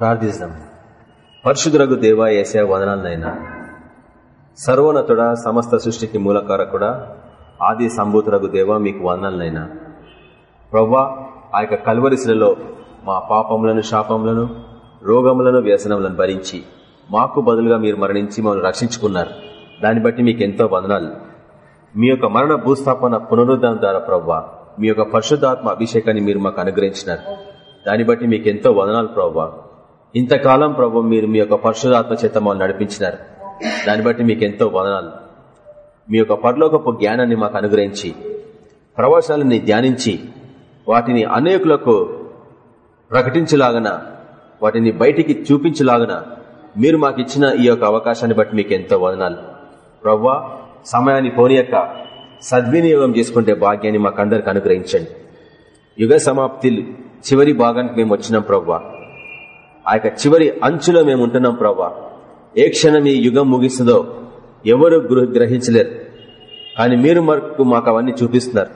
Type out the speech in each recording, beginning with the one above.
ప్రార్థిస్తాం. పరిశుద్ధులకు దేవ ఏసే వదనాలనైనా సర్వోన్నతుడ సమస్త సృష్టికి మూలకారకుడ ఆది సంభూతులకు దేవ మీకు వదనాలనైనా. ప్రవ్వా ఆ యొక్క కల్వరిశిలలో మా పాపములను శాపములను రోగములను వ్యసనములను భరించి మాకు బదులుగా మీరు మరణించి మమ్మల్ని రక్షించుకున్నారు. దాన్ని బట్టి మీకు ఎంతో వదనాలు. మీ యొక్క మరణ భూస్థాపన పునరుద్ధరణ ద్వారా ప్రవ్వా మీ యొక్క పరిశుద్ధాత్మ అభిషేకాన్ని మీరు మాకు అనుగ్రహించినారు. దాన్ని బట్టి మీకు ఎంతో వదనాలు ప్రవ్వా. ఇంతకాలం ప్రభు మీరు మీ యొక్క పరిశుధాత్మ చేత మమ్మల్ని నడిపించినారు. దాన్ని బట్టి మీకు ఎంతో వదనాలు. మీ యొక్క పరలోకపు జ్ఞానాన్ని మాకు అనుగ్రహించి ప్రవచనాలని ధ్యానించి వాటిని అనేకులకు ప్రకటించలాగన వాటిని బయటికి చూపించలాగన మీరు మాకు ఇచ్చిన ఈ యొక్క అవకాశాన్ని బట్టి మీకు ఎంతో వదనాలు. ప్రవ్వా సమయాన్ని పోనీయక సద్వినియోగం చేసుకుంటే భాగ్యాన్ని మాకందరికి అనుగ్రహించండి. యుగ సమాప్తి చివరి భాగానికి మేము వచ్చినాం ప్రవ్వా. ఆ యొక్క చివరి అంచులో మేము ఉంటున్నాం ప్రవ్వా. ఏ క్షణం ఈ యుగం ముగిస్తుందో ఎవరు గ్రహించలేరు. కానీ మీరు మరకు మాకు అవన్నీ చూపిస్తున్నారు.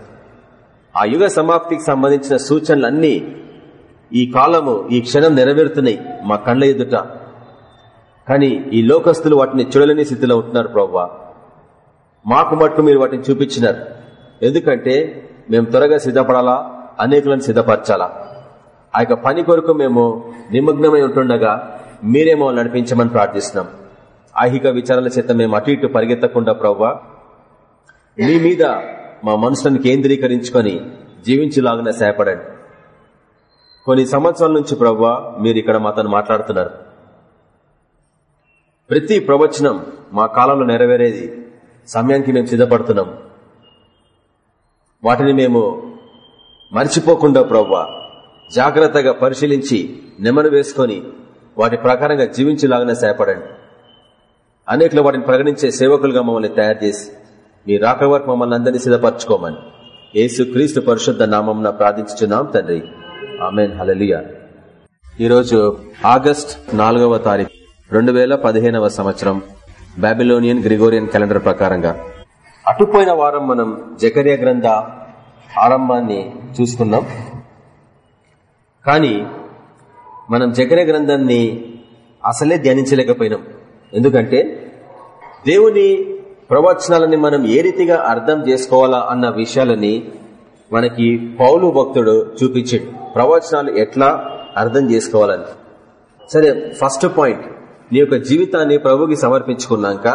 ఆ యుగ సమాప్తికి సంబంధించిన సూచనలన్నీ ఈ కాలము ఈ క్షణం నెరవేరుతున్నాయి మా కళ్ళ ఎదుట. కానీ ఈ లోకస్తులు వాటిని చూడలేని స్థితిలో ఉంటున్నారు ప్రవ్వా. మాకు మట్టు మీరు వాటిని చూపించినారు. ఎందుకంటే మేము త్వరగా సిద్ధపడాలా అనేకులను సిద్ధపరచాలా? ఆ యొక్క పని కొరకు మేము నిమగ్నమై ఉంటుండగా మీరేమో నడిపించమని ప్రార్థిస్తున్నాం. ఐహిక విచారాల చేత మేము అటు ఇటు పరిగెత్తకుండా ప్రవ్వా మీ మీద మా మనసులను కేంద్రీకరించుకొని జీవించేలాగానే సహాయపడండి. కొన్ని సంవత్సరాల నుంచి ప్రవ్వా మీరు ఇక్కడ మాతో మాట్లాడుతున్నారు. ప్రతి ప్రవచనం మా కాలంలో నెరవేరేది సమయానికి మేము సిద్ధపడుతున్నాం. వాటిని మేము మర్చిపోకుండా ప్రవ్వా జాగ్రత్తగా పరిశీలించి నెమరు వేసుకొని వాటి ప్రకారంగా జీవించేలాగానే సేపడండి అనేకలు వాటిని ప్రకటించే సేవకులుగా మమ్మల్ని తయారు చేసి మీ రాక వరకు మమ్మల్ని అందరినీ సిద్ధపరచుకోమని యేసు క్రీస్తు పరిశుద్ధ నామం ప్రార్థించున్నాం తండ్రి. ఆమెన్. హలలియా ఈరోజు ఆగస్ట్ నాలుగవ తారీఖు రెండు వేల పదిహేనవ సంవత్సరం బాబిలోనియన్ గ్రిగోరియన్ క్యాలెండర్ ప్రకారంగా. అటుపోయిన వారం మనం జకర్య గ్రంథ ఆరంభాన్ని చూసుకున్నాం కానీ మనం జగన గ్రంథాన్ని అసలే ధ్యానించలేకపోయినాం. ఎందుకంటే దేవుని ప్రవచనాలని మనం ఏ రీతిగా అర్థం చేసుకోవాలా అన్న విషయాలని మనకి పౌలు భక్తుడు చూపించాడు. ప్రవచనాలు ఎట్లా అర్థం చేసుకోవాలని. సరే ఫస్ట్ పాయింట్. నీ యొక్క జీవితాన్ని ప్రభుకి సమర్పించుకున్నాక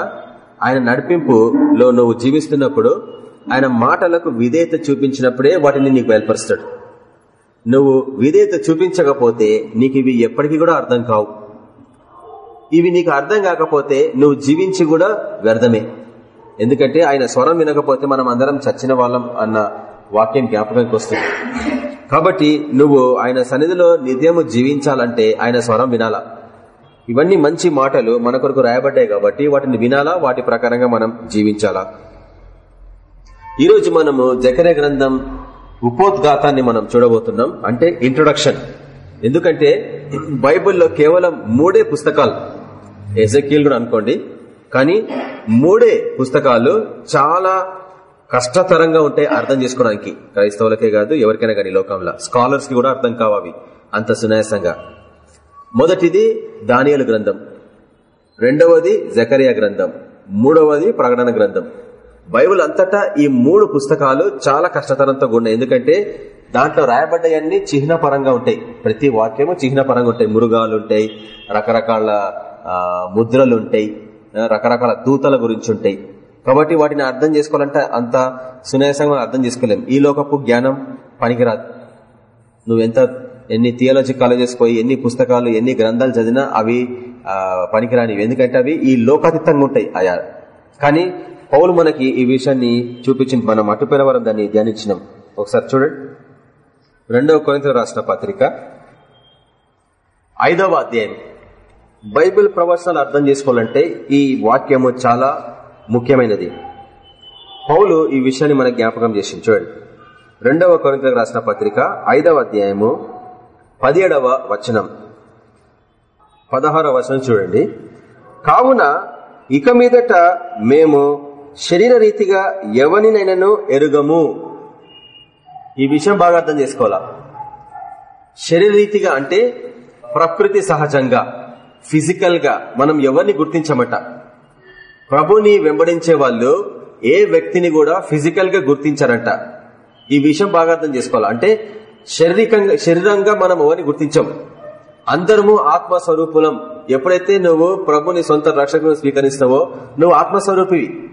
ఆయన నడిపింపులో నువ్వు జీవిస్తున్నప్పుడు ఆయన మాటలకు విధేయత చూపించినప్పుడే వాటిని నీకు బయలుపరుస్తాడు. నువ్వు విధేయత చూపించకపోతే నీకు ఇవి ఎప్పటికీ కూడా అర్థం కావు. ఇవి నీకు అర్థం కాకపోతే నువ్వు జీవించి కూడా వ్యర్థమే. ఎందుకంటే ఆయన స్వరం వినకపోతే మనం అందరం చచ్చిన వాళ్ళం అన్న వాక్యం జ్ఞాపకానికి వస్తుంది. కాబట్టి నువ్వు ఆయన సన్నిధిలో నిత్యము జీవించాలంటే ఆయన స్వరం వినాలా? ఇవన్నీ మంచి మాటలు మన కొరకు రాయబడ్డాయి కాబట్టి వాటిని వినాలా? వాటి ప్రకారంగా మనం జీవించాలా? ఈరోజు మనము జకరే గ్రంథం ఉపోద్ఘాతాన్ని మనం చూడబోతున్నాం. అంటే ఇంట్రొడక్షన్ ఎందుకంటే బైబిల్లో కేవలం మూడే పుస్తకాలు. ఎజకీల్ కూడా అనుకోండి. కానీ మూడే పుస్తకాలు చాలా కష్టతరంగా ఉంటాయి అర్థం చేసుకోవడానికి. క్రైస్తవులకే కాదు ఎవరికైనా కానీ లోకంలో. స్కాలర్స్కి కూడా అర్థం కావాలి అంత సునాయాసంగా. మొదటిది దానియలు గ్రంథం. రెండవది జకరియా గ్రంథం. మూడవది ప్రకటన గ్రంథం. బైబుల్ అంతటా ఈ మూడు పుస్తకాలు చాలా కష్టతరంతో ఉన్నాయి ఎందుకంటే దాంట్లో రాయబడ్డవన్నీ చిహ్న పరంగా ఉంటాయి. ప్రతి వాక్యము చిహ్న పరంగా ఉంటాయి. మురుగాలు ఉంటాయి రకరకాల ముద్రలు ఉంటాయి రకరకాల దూతల గురించి ఉంటాయి కాబట్టి వాటిని అర్థం చేసుకోవాలంటే అంత సునాయాసంగా అర్థం చేసుకోలేం. ఈ లోకపు జ్ఞానం పనికిరాదు. నువ్వెంత ఎన్ని థియాలజీ కాలేజెస్ పోయి ఎన్ని పుస్తకాలు ఎన్ని గ్రంథాలు చదివినా అవి పనికిరానివి. ఎందుకంటే అవి ఈ లోకాతీతంగా ఉంటాయి. అయా కానీ పౌలు మనకి ఈ విషయాన్ని చూపించింది. మనం అటుపోయిన వారం దాన్ని ధ్యానించినాం. ఒకసారి చూడండి. రెండవ కొరింతలు రాసిన పత్రిక. ఐదవ అధ్యాయం. బైబిల్ ప్రవచనాలు అర్థం చేసుకోవాలంటే ఈ వాక్యము చాలా ముఖ్యమైనది. పౌలు ఈ విషయాన్ని మనకు జ్ఞాపకం చేసింది. చూడండి. రెండవ కొరింతలకు రాసిన పత్రిక ఐదవ అధ్యాయము పదిహేడవ వచనం. పదహారవ వచనం చూడండి. కావున ఇక మీదట మేము శరీర రీతిగా ఎవరినైనాను ఎరుగము. ఈ విషయం బాగా అర్థం చేసుకోవాలా? శరీర రీతిగా అంటే ప్రకృతి సహజంగా ఫిజికల్గా మనం ఎవరిని గుర్తించమట? ప్రభుని వెంబడించే వాళ్ళు ఏ వ్యక్తిని కూడా ఫిజికల్గా గుర్తించారంట. ఈ విషయం బాగా అర్థం చేసుకోవాలి? అంటే శారీరకంగా శరీరంగా మనం ఎవరిని గుర్తించాం? అందరము ఆత్మస్వరూపులం. ఎప్పుడైతే నువ్వు ప్రభుని సొంత రక్షకులు స్వీకరిస్తావో నువ్వు ఆత్మస్వరూపివి.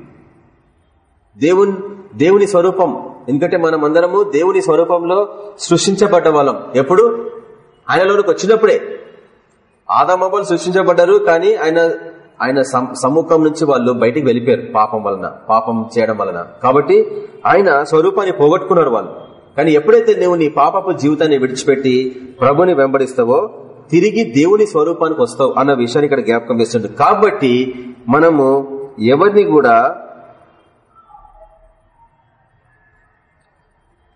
దేవుని దేవుని స్వరూపం. ఎందుకంటే మనం అందరము దేవుని స్వరూపంలో సృష్టించబడ్డ వాళ్ళం ఎప్పుడు? ఆయనలోనికి వచ్చినప్పుడే. ఆదామబలు సృష్టించబడ్డారు కానీ ఆయన ఆయన సమ్ముఖం నుంచి వాళ్ళు బయటికి వెళ్ళిపోయారు పాపం వలన పాపం చేయడం వలన. కాబట్టి ఆయన స్వరూపాన్ని పోగొట్టుకున్నారు వాళ్ళు. కానీ ఎప్పుడైతే నువ్వు నీ పాపపు జీవితాన్ని విడిచిపెట్టి ప్రభుని వెంబడిస్తావో తిరిగి దేవుని స్వరూపానికి వస్తావు అన్న విషయాన్ని ఇక్కడ జ్ఞాపకం చేస్తుంది కాబట్టి మనము ఎవరిని కూడా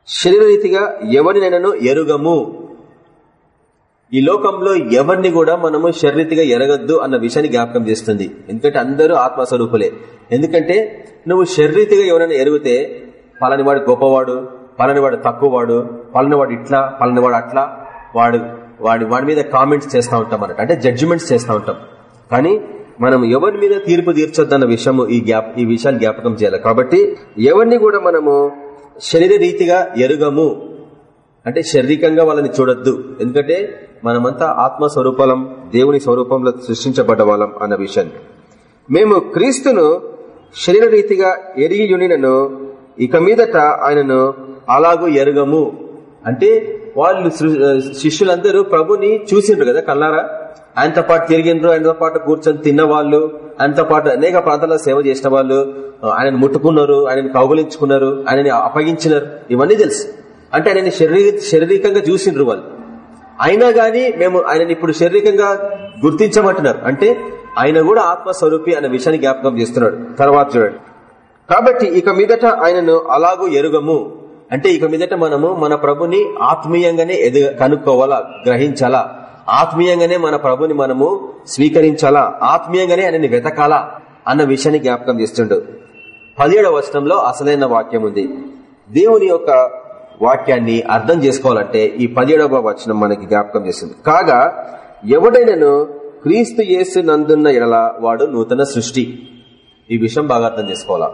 శరీరరీతిగా ఎవరినైనాను ఎరుగము? ఈ లోకంలో ఎవరిని కూడా మనము శరీరీతిగా ఎరగద్దు అన్న విషయాన్ని జ్ఞాపకం చేస్తుంది. ఎందుకంటే అందరూ ఆత్మస్వరూపులే. ఎందుకంటే నువ్వు శరీరీతిగా ఎవరైనా ఎరిగితే పలానివాడు గొప్పవాడు పలానివాడు తక్కువవాడు పలానివాడు ఇట్లా పలానివాడు అట్లా వాడు వాడి వాడి మీద కామెంట్స్ చేస్తూ ఉంటాం అన్నట్టు అంటే జడ్జిమెంట్స్ చేస్తూ ఉంటాం. కానీ మనం ఎవరి మీద తీర్పు తీర్చొద్దన్న విషయము ఈ గ్యాప్ ఈ విషయాలు జ్ఞాపకం చేయాలి. కాబట్టి ఎవరిని కూడా మనము శరీర రీతిగా ఎరుగము. అంటే శారీరకంగా వాళ్ళని చూడొద్దు. ఎందుకంటే మనమంతా ఆత్మ స్వరూపం దేవుని స్వరూపంలో సృష్టించబడ్డ వాళ్ళం అన్న విషయాన్ని మేము క్రీస్తును శరీర రీతిగా ఎరిగి యునినను ఇక మీదట ఆయనను అలాగూ ఎరుగము. అంటే వాళ్ళు శిష్యులందరూ ప్రభుని చూసిండ్రు కదా కల్లారా ఆయనతో పాటు తిరిగిండ్రు ఆయనతో పాటు కూర్చొని తిన్న వాళ్ళు ఆయనతో పాటు అనేక ప్రాంతాల్లో సేవ చేసిన వాళ్ళు ఆయనను ముట్టుకున్నారు ఆయనని కౌగులించుకున్నారు ఆయనని అప్పగించినారు. ఇవన్నీ తెలుసు. అంటే ఆయనని శారీరకంగా చూసిండ్రు వాళ్ళు. అయినా గాని మేము ఆయనని ఇప్పుడు శారీరకంగా గుర్తించమంటున్నారు. అంటే ఆయన కూడా ఆత్మస్వరూపి అనే విషయాన్ని జ్ఞాపకం చేస్తున్నాడు. తర్వాత చూడండి. కాబట్టి ఇక మీదట ఆయనను అలాగూ ఎరుగము. అంటే ఇక మీదట మనము మన ప్రభుని ఆత్మీయంగానే ఎదుగ కనుక్కోవాలా గ్రహించాలా? ఆత్మీయంగానే మన ప్రభుని మనము స్వీకరించాలా? ఆత్మీయంగానే ఆయనని వెతకాలా? అన్న విషయాన్ని జ్ఞాపకం చేస్తుండు. పదిహేడవ వచనంలో అసలైన వాక్యం ఉంది. దేవుని యొక్క వాక్యాన్ని అర్థం చేసుకోవాలంటే ఈ పదిహేడవ వచనం మనకి జ్ఞాపకం చేస్తుంది. కాగా ఎవడైనను క్రీస్తు యేసు నందున్న ఎడల వాడు నూతన సృష్టి. ఈ విషయం బాగా అర్థం చేసుకోవాలా?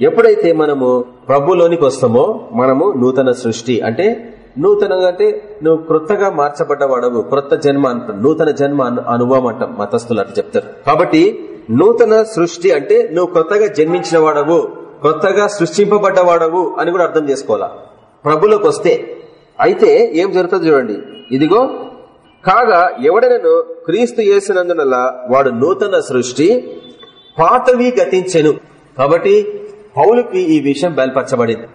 ఎప్పుడైతే మనము ప్రభులోనికి వస్తామో మనము నూతన సృష్టి అంటే నూతనంగా అంటే నువ్వు క్రొత్తగా మార్చబడ్డవాడవు క్రొత్త జన్మ అంటాం నూతన జన్మ అనుభవం అంటాం మతస్థులు అట్లా చెప్తారు. కాబట్టి నూతన సృష్టి అంటే నువ్వు కొత్తగా జన్మించిన వాడవు క్రొత్తగా సృష్టింపబడ్డవాడవు అని కూడా అర్థం చేసుకోవాలా? ప్రభులోకి వస్తే. అయితే ఏం జరుగుతుంది చూడండి. ఇదిగో కాగా ఎవడనను క్రీస్తు చేసినందునలా వాడు నూతన సృష్టి పాతవి గతించెను. కాబట్టి పౌలుకి ఈ విషయం బయలుపరచబడింది.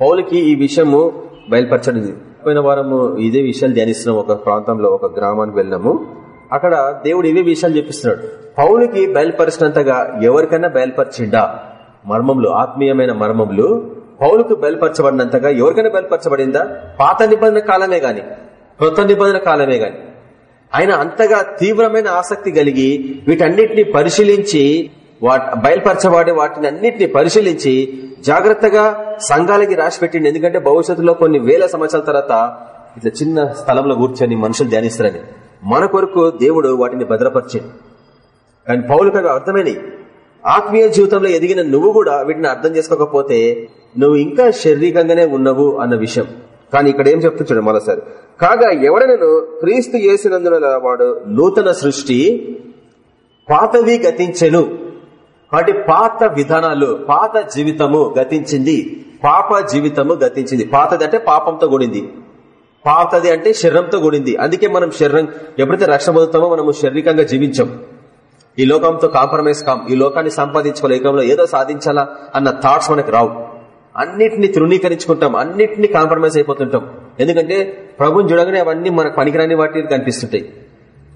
పౌలుకి ఈ విషయము బయలుపరచడింది పోయిన వారము ఇదే విషయాలు ధ్యానిస్తున్నాం ఒక ప్రాంతంలో ఒక గ్రామానికి వెళ్ళినాము. అక్కడ దేవుడు ఇవే విషయాలు చెప్పిస్తున్నాడు. పౌలుకి బయలుపరిచినంతగా ఎవరికైనా బయలుపరిచిండా? మర్మములు ఆత్మీయమైన మర్మములు పౌలకు బయలుపరచబడినంతగా ఎవరికైనా బయలుపరచబడిందా? పాత నిబంధన కాలమే గాని కొత్త నిబంధన కాలమే గాని. ఆయన అంతగా తీవ్రమైన ఆసక్తి కలిగి వీటన్నిటిని పరిశీలించి బయలుపరచబడే వాటిని అన్నింటినీ పరిశీలించి జాగ్రత్తగా సంఘాలకి రాసి పెట్టిండి ఎందుకంటే భవిష్యత్తులో కొన్ని వేల సంవత్సరాల తర్వాత ఇట్లా చిన్న స్థలంలో కూర్చొని మనుషులు ధ్యానిస్తారని. మన కొరకు దేవుడు వాటిని భద్రపరిచింది కానీ పౌలు అర్థమైనవి ఆత్మీయ జీవితంలో ఎదిగిన నువ్వు కూడా వీటిని అర్థం చేసుకోకపోతే నువ్వు ఇంకా శారీరకంగానే ఉన్నవు అన్న విషయం. కానీ ఇక్కడ ఏం చెప్తూ చూడండి మరోసారి. కాగా ఎవడనను క్రీస్తు చేసినందున వాడు నూతన సృష్టి పాతవి గతించెను. వాటి పాత విధానాలు పాత జీవితము గతించింది. పాప జీవితము గతించింది. పాతది అంటే పాపంతో కూడింది. పాతది అంటే శరీరంతో కూడింది. అందుకే మనం శరీరం ఎప్పుడైతే రక్షణ పొందుతామో మనము శారీరకంగా జీవించాం. ఈ లోకంతో కాంప్రమైజ్ కాం ఈ లోకాన్ని సంపాదించుకోవాలి. సంపాదించుకోలేకంలో ఏదో సాధించాలా అన్న థాట్స్ మనకు రావు. అన్నిటిని తృణీకరించుకుంటాం. అన్నిటిని కాంప్రమైజ్ అయిపోతుంటాం. ఎందుకంటే ప్రభుని చూడగానే అవన్నీ మనకు పనికిరాని వాటి కనిపిస్తుంటాయి.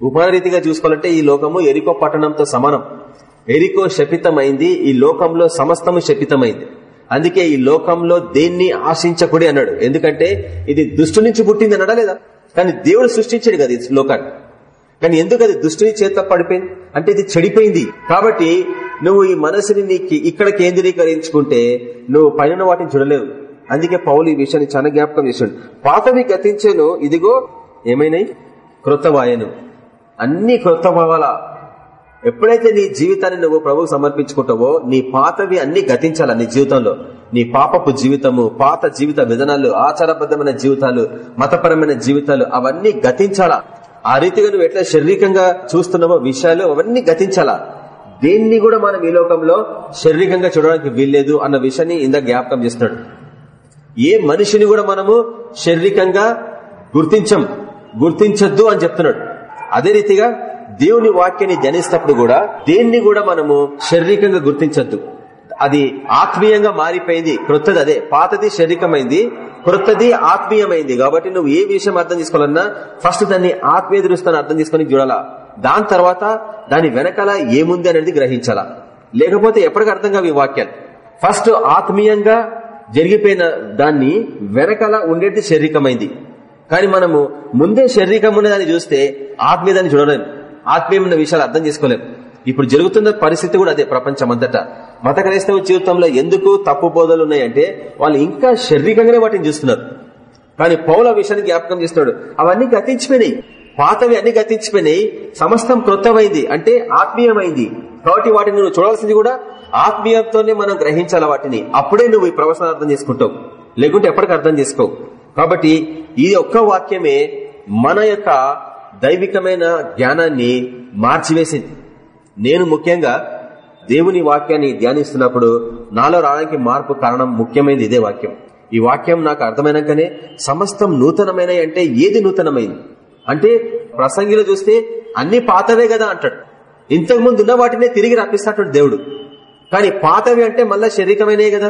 ఉపానరీతిగా చూసుకోవాలంటే ఈ లోకము ఎరికో పట్టణంతో సమానం. ఎరికో శపితమైంది ఈ లోకంలో సమస్తము శపితమైంది. అందుకే ఈ లోకంలో దేన్ని ఆశించకూడి అన్నాడు. ఎందుకంటే ఇది దుష్టు నుంచి పుట్టింది అన్నాడా లేదా? కానీ దేవుడు సృష్టించాడు కదా ఈ లోకాన్ని. కానీ ఎందుకు అది దుష్టుని చేత పడిపోయింది? అంటే ఇది చెడిపోయింది. కాబట్టి నువ్వు ఈ మనసుని నీకు ఇక్కడ కేంద్రీకరించుకుంటే నువ్వు పైన వాటిని చూడలేవు. అందుకే పౌలు ఈ విషయాన్ని చాలా జ్ఞాపకం చేసాడు పాతవి గతించాను ఇదిగో ఏమైనాయి? క్రొత్తవాయను. అన్ని క్రొత్త భావాల ఎప్పుడైతే నీ జీవితాన్ని నువ్వు ప్రభువు సమర్పించుకుంటావో నీ పాతవి అన్ని గతించాల నీ జీవితంలో? నీ పాపపు జీవితము పాత జీవిత విధానాలు ఆచారబద్ధమైన జీవితాలు మతపరమైన జీవితాలు అవన్నీ గతించాలా? ఆ రీతిగా నువ్వు ఎట్లా శారీరకంగా చూస్తున్నావో విషయాలు అవన్నీ గతించాలా? దేన్ని కూడా మనం ఈ లోకంలో శారీరకంగా చూడడానికి వీల్లేదు అన్న విషయాన్ని ఇందా జ్ఞాపకం చేస్తున్నాడు. ఏ మనిషిని కూడా మనము శారీరకంగా గుర్తించం గుర్తించద్దు అని చెప్తున్నాడు. అదే రీతిగా దేవుని వాక్యాన్ని ధ్యానిస్తప్పుడు కూడా దేన్ని కూడా మనము శారీరకంగా గుర్తించద్దు. అది ఆత్మీయంగా మారిపోయింది క్రొత్తది అదే పాతది శారీరకమైంది క్రొత్తది ఆత్మీయమైంది. కాబట్టి నువ్వు ఏ విషయం అర్థం చేసుకోవాలన్నా ఫస్ట్ దాన్ని ఆత్మీయ దృష్టిని అర్థం చేసుకుని చూడాలా. దాని తర్వాత దాని వెనకాల ఏముంది అనేది గ్రహించాలా. లేకపోతే ఎప్పటికీ అర్థం కావు ఈ వాక్యాలు ఫస్ట్ ఆత్మీయంగా జరిగిపోయిన దాన్ని వెనకాల ఉండేది శారీరకమైంది. కానీ మనము ముందే శారీరకం ఉన్నదాన్ని చూస్తే ఆత్మీయదాన్ని చూడలేము ఆత్మీయమైన విషయాలు అర్థం చేసుకోలేము ఇప్పుడు జరుగుతున్న పరిస్థితి కూడా అదే ప్రపంచం మత క్రైస్తవ జీవితంలో ఎందుకు తప్పు బోధలు ఉన్నాయంటే వాళ్ళు ఇంకా శారీరకంగానే వాటిని చూస్తున్నారు. కానీ పౌల విషయాన్ని జ్ఞాపకం చేస్తున్నాడు. అవన్నీ గతించిపోయినాయి. పాతవి అన్ని గతించిపోయినాయి. సమస్తం క్రొత్తమైంది అంటే ఆత్మీయమైంది. కాబట్టి వాటిని నువ్వు చూడాల్సింది కూడా ఆత్మీయతోనే మనం గ్రహించాలి వాటిని. అప్పుడే నువ్వు ఈ ప్రవచనం అర్థం చేసుకుంటావు. లేకుంటే ఎప్పటికీ అర్థం చేసుకోవు. కాబట్టి ఇది ఒక్క వాక్యమే మన యొక్క దైవికమైన జ్ఞానాన్ని మార్చివేసింది. నేను ముఖ్యంగా దేవుని వాక్యాన్ని ధ్యానిస్తున్నప్పుడు నాలో రావడానికి మార్పు కారణం ముఖ్యమైనది ఇదే వాక్యం. ఈ వాక్యం నాకు అర్థమైనాకనే సమస్తం నూతనమైన అంటే ఏది నూతనమైంది? అంటే ప్రసంగిలో చూస్తే అన్ని పాతవే కదా అంటాడు. ఇంతకు ముందు ఉన్న వాటినే తిరిగి రప్పిస్తాడు దేవుడు. కానీ పాతవి అంటే మళ్ళా శారీరకమైనవి కదా?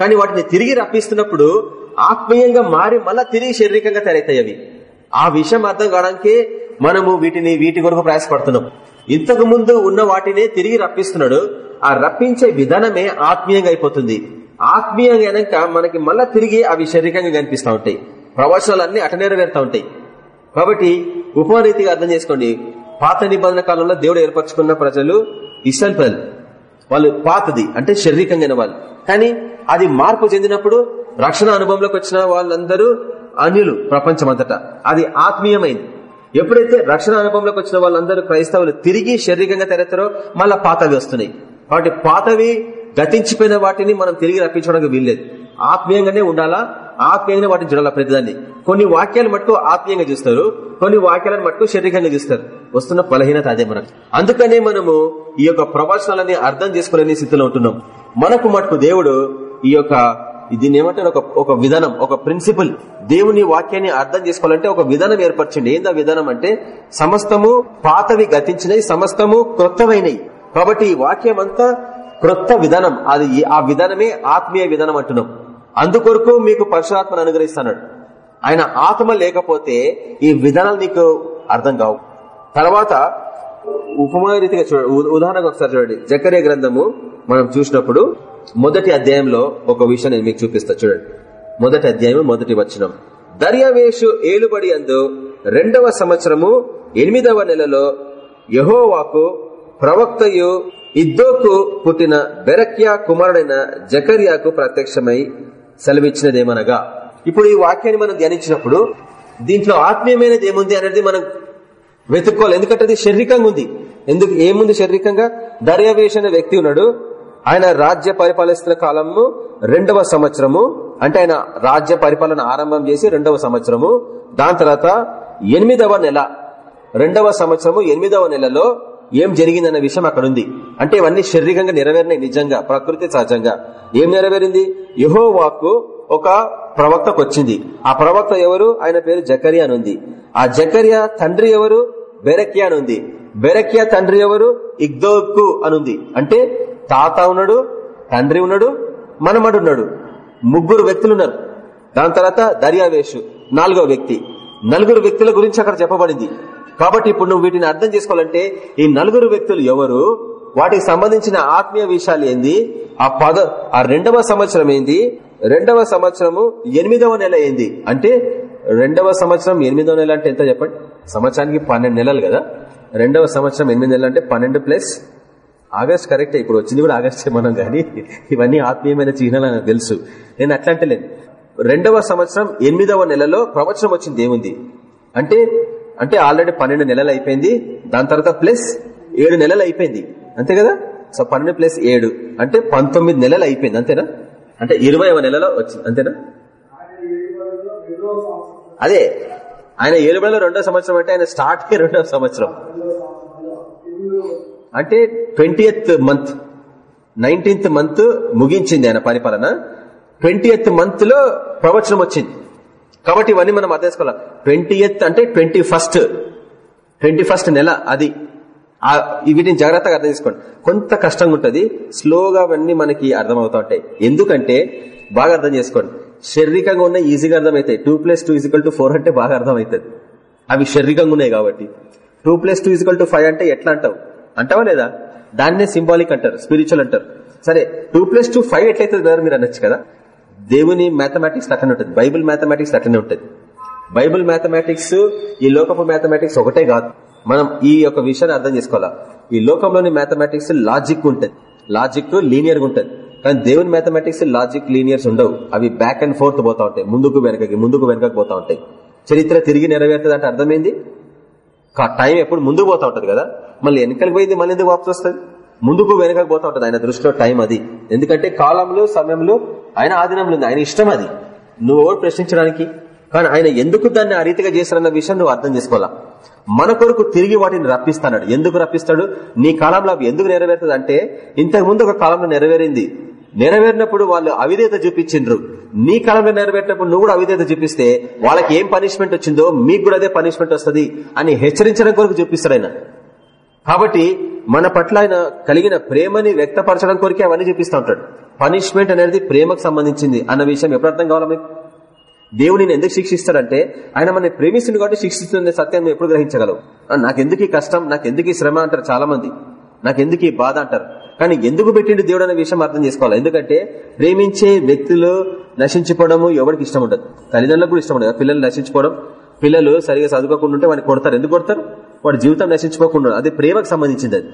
కానీ వాటిని తిరిగి రప్పిస్తున్నప్పుడు ఆత్మీయంగా మారి మళ్ళా తిరిగి శారీరకంగా తయారవుతాయి అవి. ఆ విషయం అర్థం కావడానికే మనము వీటిని వీటి కొరకు ప్రయాసపడుతున్నాం. ఇంతకు ముందు ఉన్న వాటినే తిరిగి రప్పిస్తున్నాడు. ఆ రప్పించే విధానమే ఆత్మీయంగా అయిపోతుంది. ఆత్మీయంగా మనకి మళ్ళా తిరిగి అవి శారీరకంగా కనిపిస్తూ ఉంటాయి. ప్రవచనాలన్నీ అట నెరవేరుతా ఉంటాయి. కాబట్టి ఉపరీతిగా అర్థం చేసుకోండి. పాత నిబంధన కాలంలో దేవుడు ఏర్పరచుకున్న ప్రజలు ఇసల్ ప్రజలు. వాళ్ళు పాతది అంటే శారీరకంగా వాళ్ళు. కానీ అది మార్పు చెందినప్పుడు రక్షణ అనుభవంలోకి వచ్చిన వాళ్ళందరూ అన్యులు ప్రపంచమంతట. అది ఆత్మీయమైంది. ఎప్పుడైతే రక్షణ అనుభవంలోకి వచ్చిన వాళ్ళందరూ క్రైస్తవులు తిరిగి శారీరకంగా తెరతారో మళ్ళా పాతవి వస్తున్నాయి. కాబట్టి పాతవి గతించిపోయిన వాటిని మనం తిరిగి రప్పించడానికి వీల్లేదు. ఆత్మీయంగానే ఉండాలా? ఆత్మీయంగానే వాటిని చూడాలా ప్రతిదాన్ని? కొన్ని వాక్యాలు మటుకు ఆత్మీయంగా చూస్తారు. కొన్ని వాక్యాలను మటుకు శారీరకంగా చూస్తారు. వస్తున్న బలహీనత అదే మనకు. అందుకనే మనము ఈ యొక్క ప్రవచనాలని అర్థం చేసుకోలేని స్థితిలో ఉంటున్నాం. మనకు మటుకు దేవుడు ఈ యొక్క దీన్ని ఏమంటారు ఒక ఒక విధానం ఒక ప్రిన్సిపల్. దేవుని వాక్యాన్ని అర్థం చేసుకోవాలంటే ఒక విధానం ఏర్పరచండి. ఏందా విధానం అంటే? సమస్తము పాతవి గతించినవి సమస్తము క్రొత్తమైనవి కాబట్టి ఈ వాక్యం అంతా క్రొత్త విధానం. అది ఆ విధానమే ఆత్మీయ విధానం అంటున్నాం. అందుకొరకు మీకు పరశురాత్మను అనుగ్రహిస్తున్నాడు ఆయన ఆత్మ లేకపోతే ఈ విధానాలు నీకు అర్థం కావు. తర్వాత ఉపమాన రీతిగా చూడండి ఉదాహరణకు ఒకసారి చూడండి. జకరే గ్రంథము మనం చూసినప్పుడు మొదటి అధ్యాయంలో ఒక విషయం నేను మీకు చూపిస్తా చూడండి. మొదటి అధ్యాయం మొదటి వచనం. దర్యావేషు ఏలుబడి అందు రెండవ సంవత్సరము ఎనిమిదవ నెలలో యహోవాకు ప్రవక్తయు ఇద్దోకు పుట్టిన బెరక్యా కుమారుడైన జకర్యాకు ప్రత్యక్షమై సెలవిచ్చినదేమనగా. ఇప్పుడు ఈ వాక్యాన్ని మనం ధ్యానించినప్పుడు దీంట్లో ఆత్మీయమైనది ఏముంది అనేది మనం వెతుక్కోవాలి. ఎందుకంటే అది శారీరకంగా ఉంది. ఎందుకు? ఏముంది శారీరకంగా? దర్యావేష్ అనే వ్యక్తి ఉన్నాడు. ఆయన రాజ్య పరిపాలిస్తున్న కాలము రెండవ సంవత్సరము అంటే ఆయన రాజ్య పరిపాలన ఆరంభం చేసి రెండవ సంవత్సరము. దాని తర్వాత ఎనిమిదవ నెల రెండవ సంవత్సరము ఎనిమిదవ నెలలో ఏం జరిగిందన్న విషయం అక్కడ ఉంది అంటే ఇవన్నీ శారీరకంగా నెరవేరినాయి నిజంగా ప్రకృతి సహజంగా. ఏం నెరవేరింది? యహో వాక్కు ఒక ప్రవక్తకు వచ్చింది. ఆ ప్రవక్త ఎవరు? ఆయన పేరు జకరియా అని ఉంది. ఆ జకరియా తండ్రి ఎవరు? బెరక్యా అని ఉంది. బెరక్యా తండ్రి ఎవరు? ఇగ్దోక్కు అనుంది అంటే తాత ఉన్నాడు తండ్రి ఉన్నాడు మనమడు ఉన్నాడు ముగ్గురు వ్యక్తులు ఉన్నారు దాని తర్వాత దర్యావేషు నాలుగో వ్యక్తి. నలుగురు వ్యక్తుల గురించి అక్కడ చెప్పబడింది. కాబట్టి ఇప్పుడు నువ్వు వీటిని అర్థం చేసుకోవాలంటే ఈ నలుగురు వ్యక్తులు ఎవరు? వాటికి సంబంధించిన ఆత్మీయ విషయాలు ఏంది? ఆ పద ఆ రెండవ సంవత్సరం ఏంది? రెండవ సంవత్సరము ఎనిమిదవ నెల ఏంది? అంటే రెండవ సంవత్సరం ఎనిమిదవ నెల అంటే ఎంత చెప్పండి? సంవత్సరానికి పన్నెండు నెలలు కదా. రెండవ సంవత్సరం ఎనిమిది నెలలు అంటే పన్నెండు ప్లస్ ఆగస్ట్ కరెక్టే ఇప్పుడు వచ్చింది కూడా ఆగస్టే మనం కానీ ఇవన్నీ ఆత్మీయమైన చిహ్నాలు నాకు తెలుసు. నేను అట్లా అంటలేను రెండవ సంవత్సరం ఎనిమిదవ నెలలో ప్రవచనం వచ్చింది ఏముంది? అంటే అంటే ఆల్రెడీ పన్నెండు నెలలు అయిపోయింది దాని తర్వాత ప్లస్ ఏడు నెలలు అయిపోయింది. అంతే కదా? సో పన్నెండు ప్లస్ ఏడు అంటే పంతొమ్మిది నెలలు అయిపోయింది అంతేనా? అంటే ఇరవైవ నెలలో వచ్చింది అంతేనా? అదే ఆయన ఏలుబడిలో రెండో సంవత్సరం అంటే ఆయన స్టార్ట్ రెండో సంవత్సరం. అంటే ట్వంటీయత్ మంత్ నైన్టీన్త్ మంత్ ముగించింది ఆయన పరిపాలన. ట్వంటీయత్ మంత్లో ప్రవచనం వచ్చింది. కాబట్టి ఇవన్నీ మనం అర్థం చేసుకోవాలి? ట్వంటీయత్ అంటే ట్వంటీ ఫస్ట్. ట్వంటీ ఫస్ట్ నెల అది. వీటిని జాగ్రత్తగా అర్థం చేసుకోండి. కొంత కష్టంగా ఉంటుంది. స్లోగా అవన్నీ మనకి అర్థమవుతా ఉంటాయి. ఎందుకంటే బాగా అర్థం చేసుకోండి. శారీరకంగా ఉన్న ఈజీగా అర్థమవుతాయి. Two plus two equal to four అంటే బాగా అర్థమవుతుంది. అవి శారీరకంగా ఉన్నాయి కాబట్టి. Two plus two equal to five అంటే ఎట్లా అంటావు? అంటావా లేదా? దాన్నే సింబాలిక్ అంటారు స్పిరిచువల్ అంటారు. సరే టూ ప్లస్ టూ ఫైవ్ ఎట్లయితే మీరు అనొచ్చు కదా? దేవుని మ్యాథమెటిక్స్ అట్లనే ఉంటుంది బైబుల్ మ్యాథమెటిక్స్ అట్లనే ఉంటుంది. బైబుల్ మ్యాథమెటిక్స్ ఈ లోకపు మ్యాథమెటిక్స్ ఒకటే కాదు. మనం ఈ యొక్క విషయాన్ని అర్థం చేసుకోవాలా? ఈ లోకంలోని మ్యాథమెటిక్స్ లాజిక్ ఉంటుంది. లాజిక్ లీనియర్ ఉంటుంది. కానీ దేవుని మ్యాథమెటిక్స్ లాజిక్ లీనియర్స్ ఉండవు. అవి బ్యాక్ అండ్ ఫోర్త్ పోతా ఉంటాయి. ముందుకు వెనకకి ముందుకు వెనకకి పోతా ఉంటాయి. చరిత్ర తిరిగి నెరవేరుతుంది అంటే అర్థమైంది? టైం ఎప్పుడు ముందుకు పోతా ఉంటది కదా? మళ్ళీ వెనకకి పోయింది మళ్ళీ ఎందుకు వాపసు వస్తుంది? ముందుకు వెనకకు పోతా ఉంటది ఆయన దృష్టిలో టైం అది. ఎందుకంటే కాలంలో సమయంలో ఆయన ఆధీనంలో ఉంది. ఆయన ఇష్టం అది. నువ్వు ఎవరు ప్రశ్నించడానికి? కానీ ఆయన ఎందుకు దాన్ని ఆ రీతిగా చేశారన్న విషయం నువ్వు అర్థం చేసుకోవాలా? మన కొరకు తిరిగి వాటిని రప్పిస్తాడు ఎందుకు రప్పిస్తాడు? నీ కాలంలో అవి ఎందుకు నెరవేరుతుంది అంటే ఇంతకు ముందు ఒక కాలంలో నెరవేరింది. నెరవేరినప్పుడు వాళ్ళు అవిధేత చూపించిండ్రు. నీ కాలంలో నెరవేరినప్పుడు నువ్వు కూడా అవిధేత చూపిస్తే వాళ్ళకి ఏం పనిష్మెంట్ వచ్చిందో మీకు కూడా అదే పనిష్మెంట్ వస్తుంది అని హెచ్చరించడం కొరకు చూపిస్తాడు ఆయన. కాబట్టి మన పట్ల ఆయన కలిగిన ప్రేమని వ్యక్తపరచడం కొరికే అవన్నీ చూపిస్తూ ఉంటాడు. పనిష్మెంట్ అనేది ప్రేమకు సంబంధించింది అన్న విషయం ఎప్పుడు అర్థం కావాలా మీకు? నేను ఎందుకు శిక్షిస్తాడంటే ఆయన మన ప్రేమిస్తుంది కాబట్టి శిక్షిస్తుంది సత్యాన్ని ఎప్పుడు గ్రహించగలవు నాకెందుకు ఈ కష్టం? నాకెందుకు ఈ శ్రమ? అంటారు చాలా మంది నాకెందుకు ఈ బాధ? అంటారు. కానీ ఎందుకు పెట్టిండు దేవుడు అనే విషయం అర్థం చేసుకోవాలి. ఎందుకంటే ప్రేమించే వ్యక్తులు నశించిపోవడము ఎవరికి ఇష్టం ఉండదు. తల్లిదండ్రులకు కూడా ఇష్టం ఉండదు. పిల్లలు నశించుకోవడం పిల్లలు సరిగా చదువుకోకుండా ఉంటే వాడిని కొడతారు. ఎందుకు కొడతారు? వాడి జీవితం నశించుకోకుండా అది ప్రేమకు సంబంధించింది అది.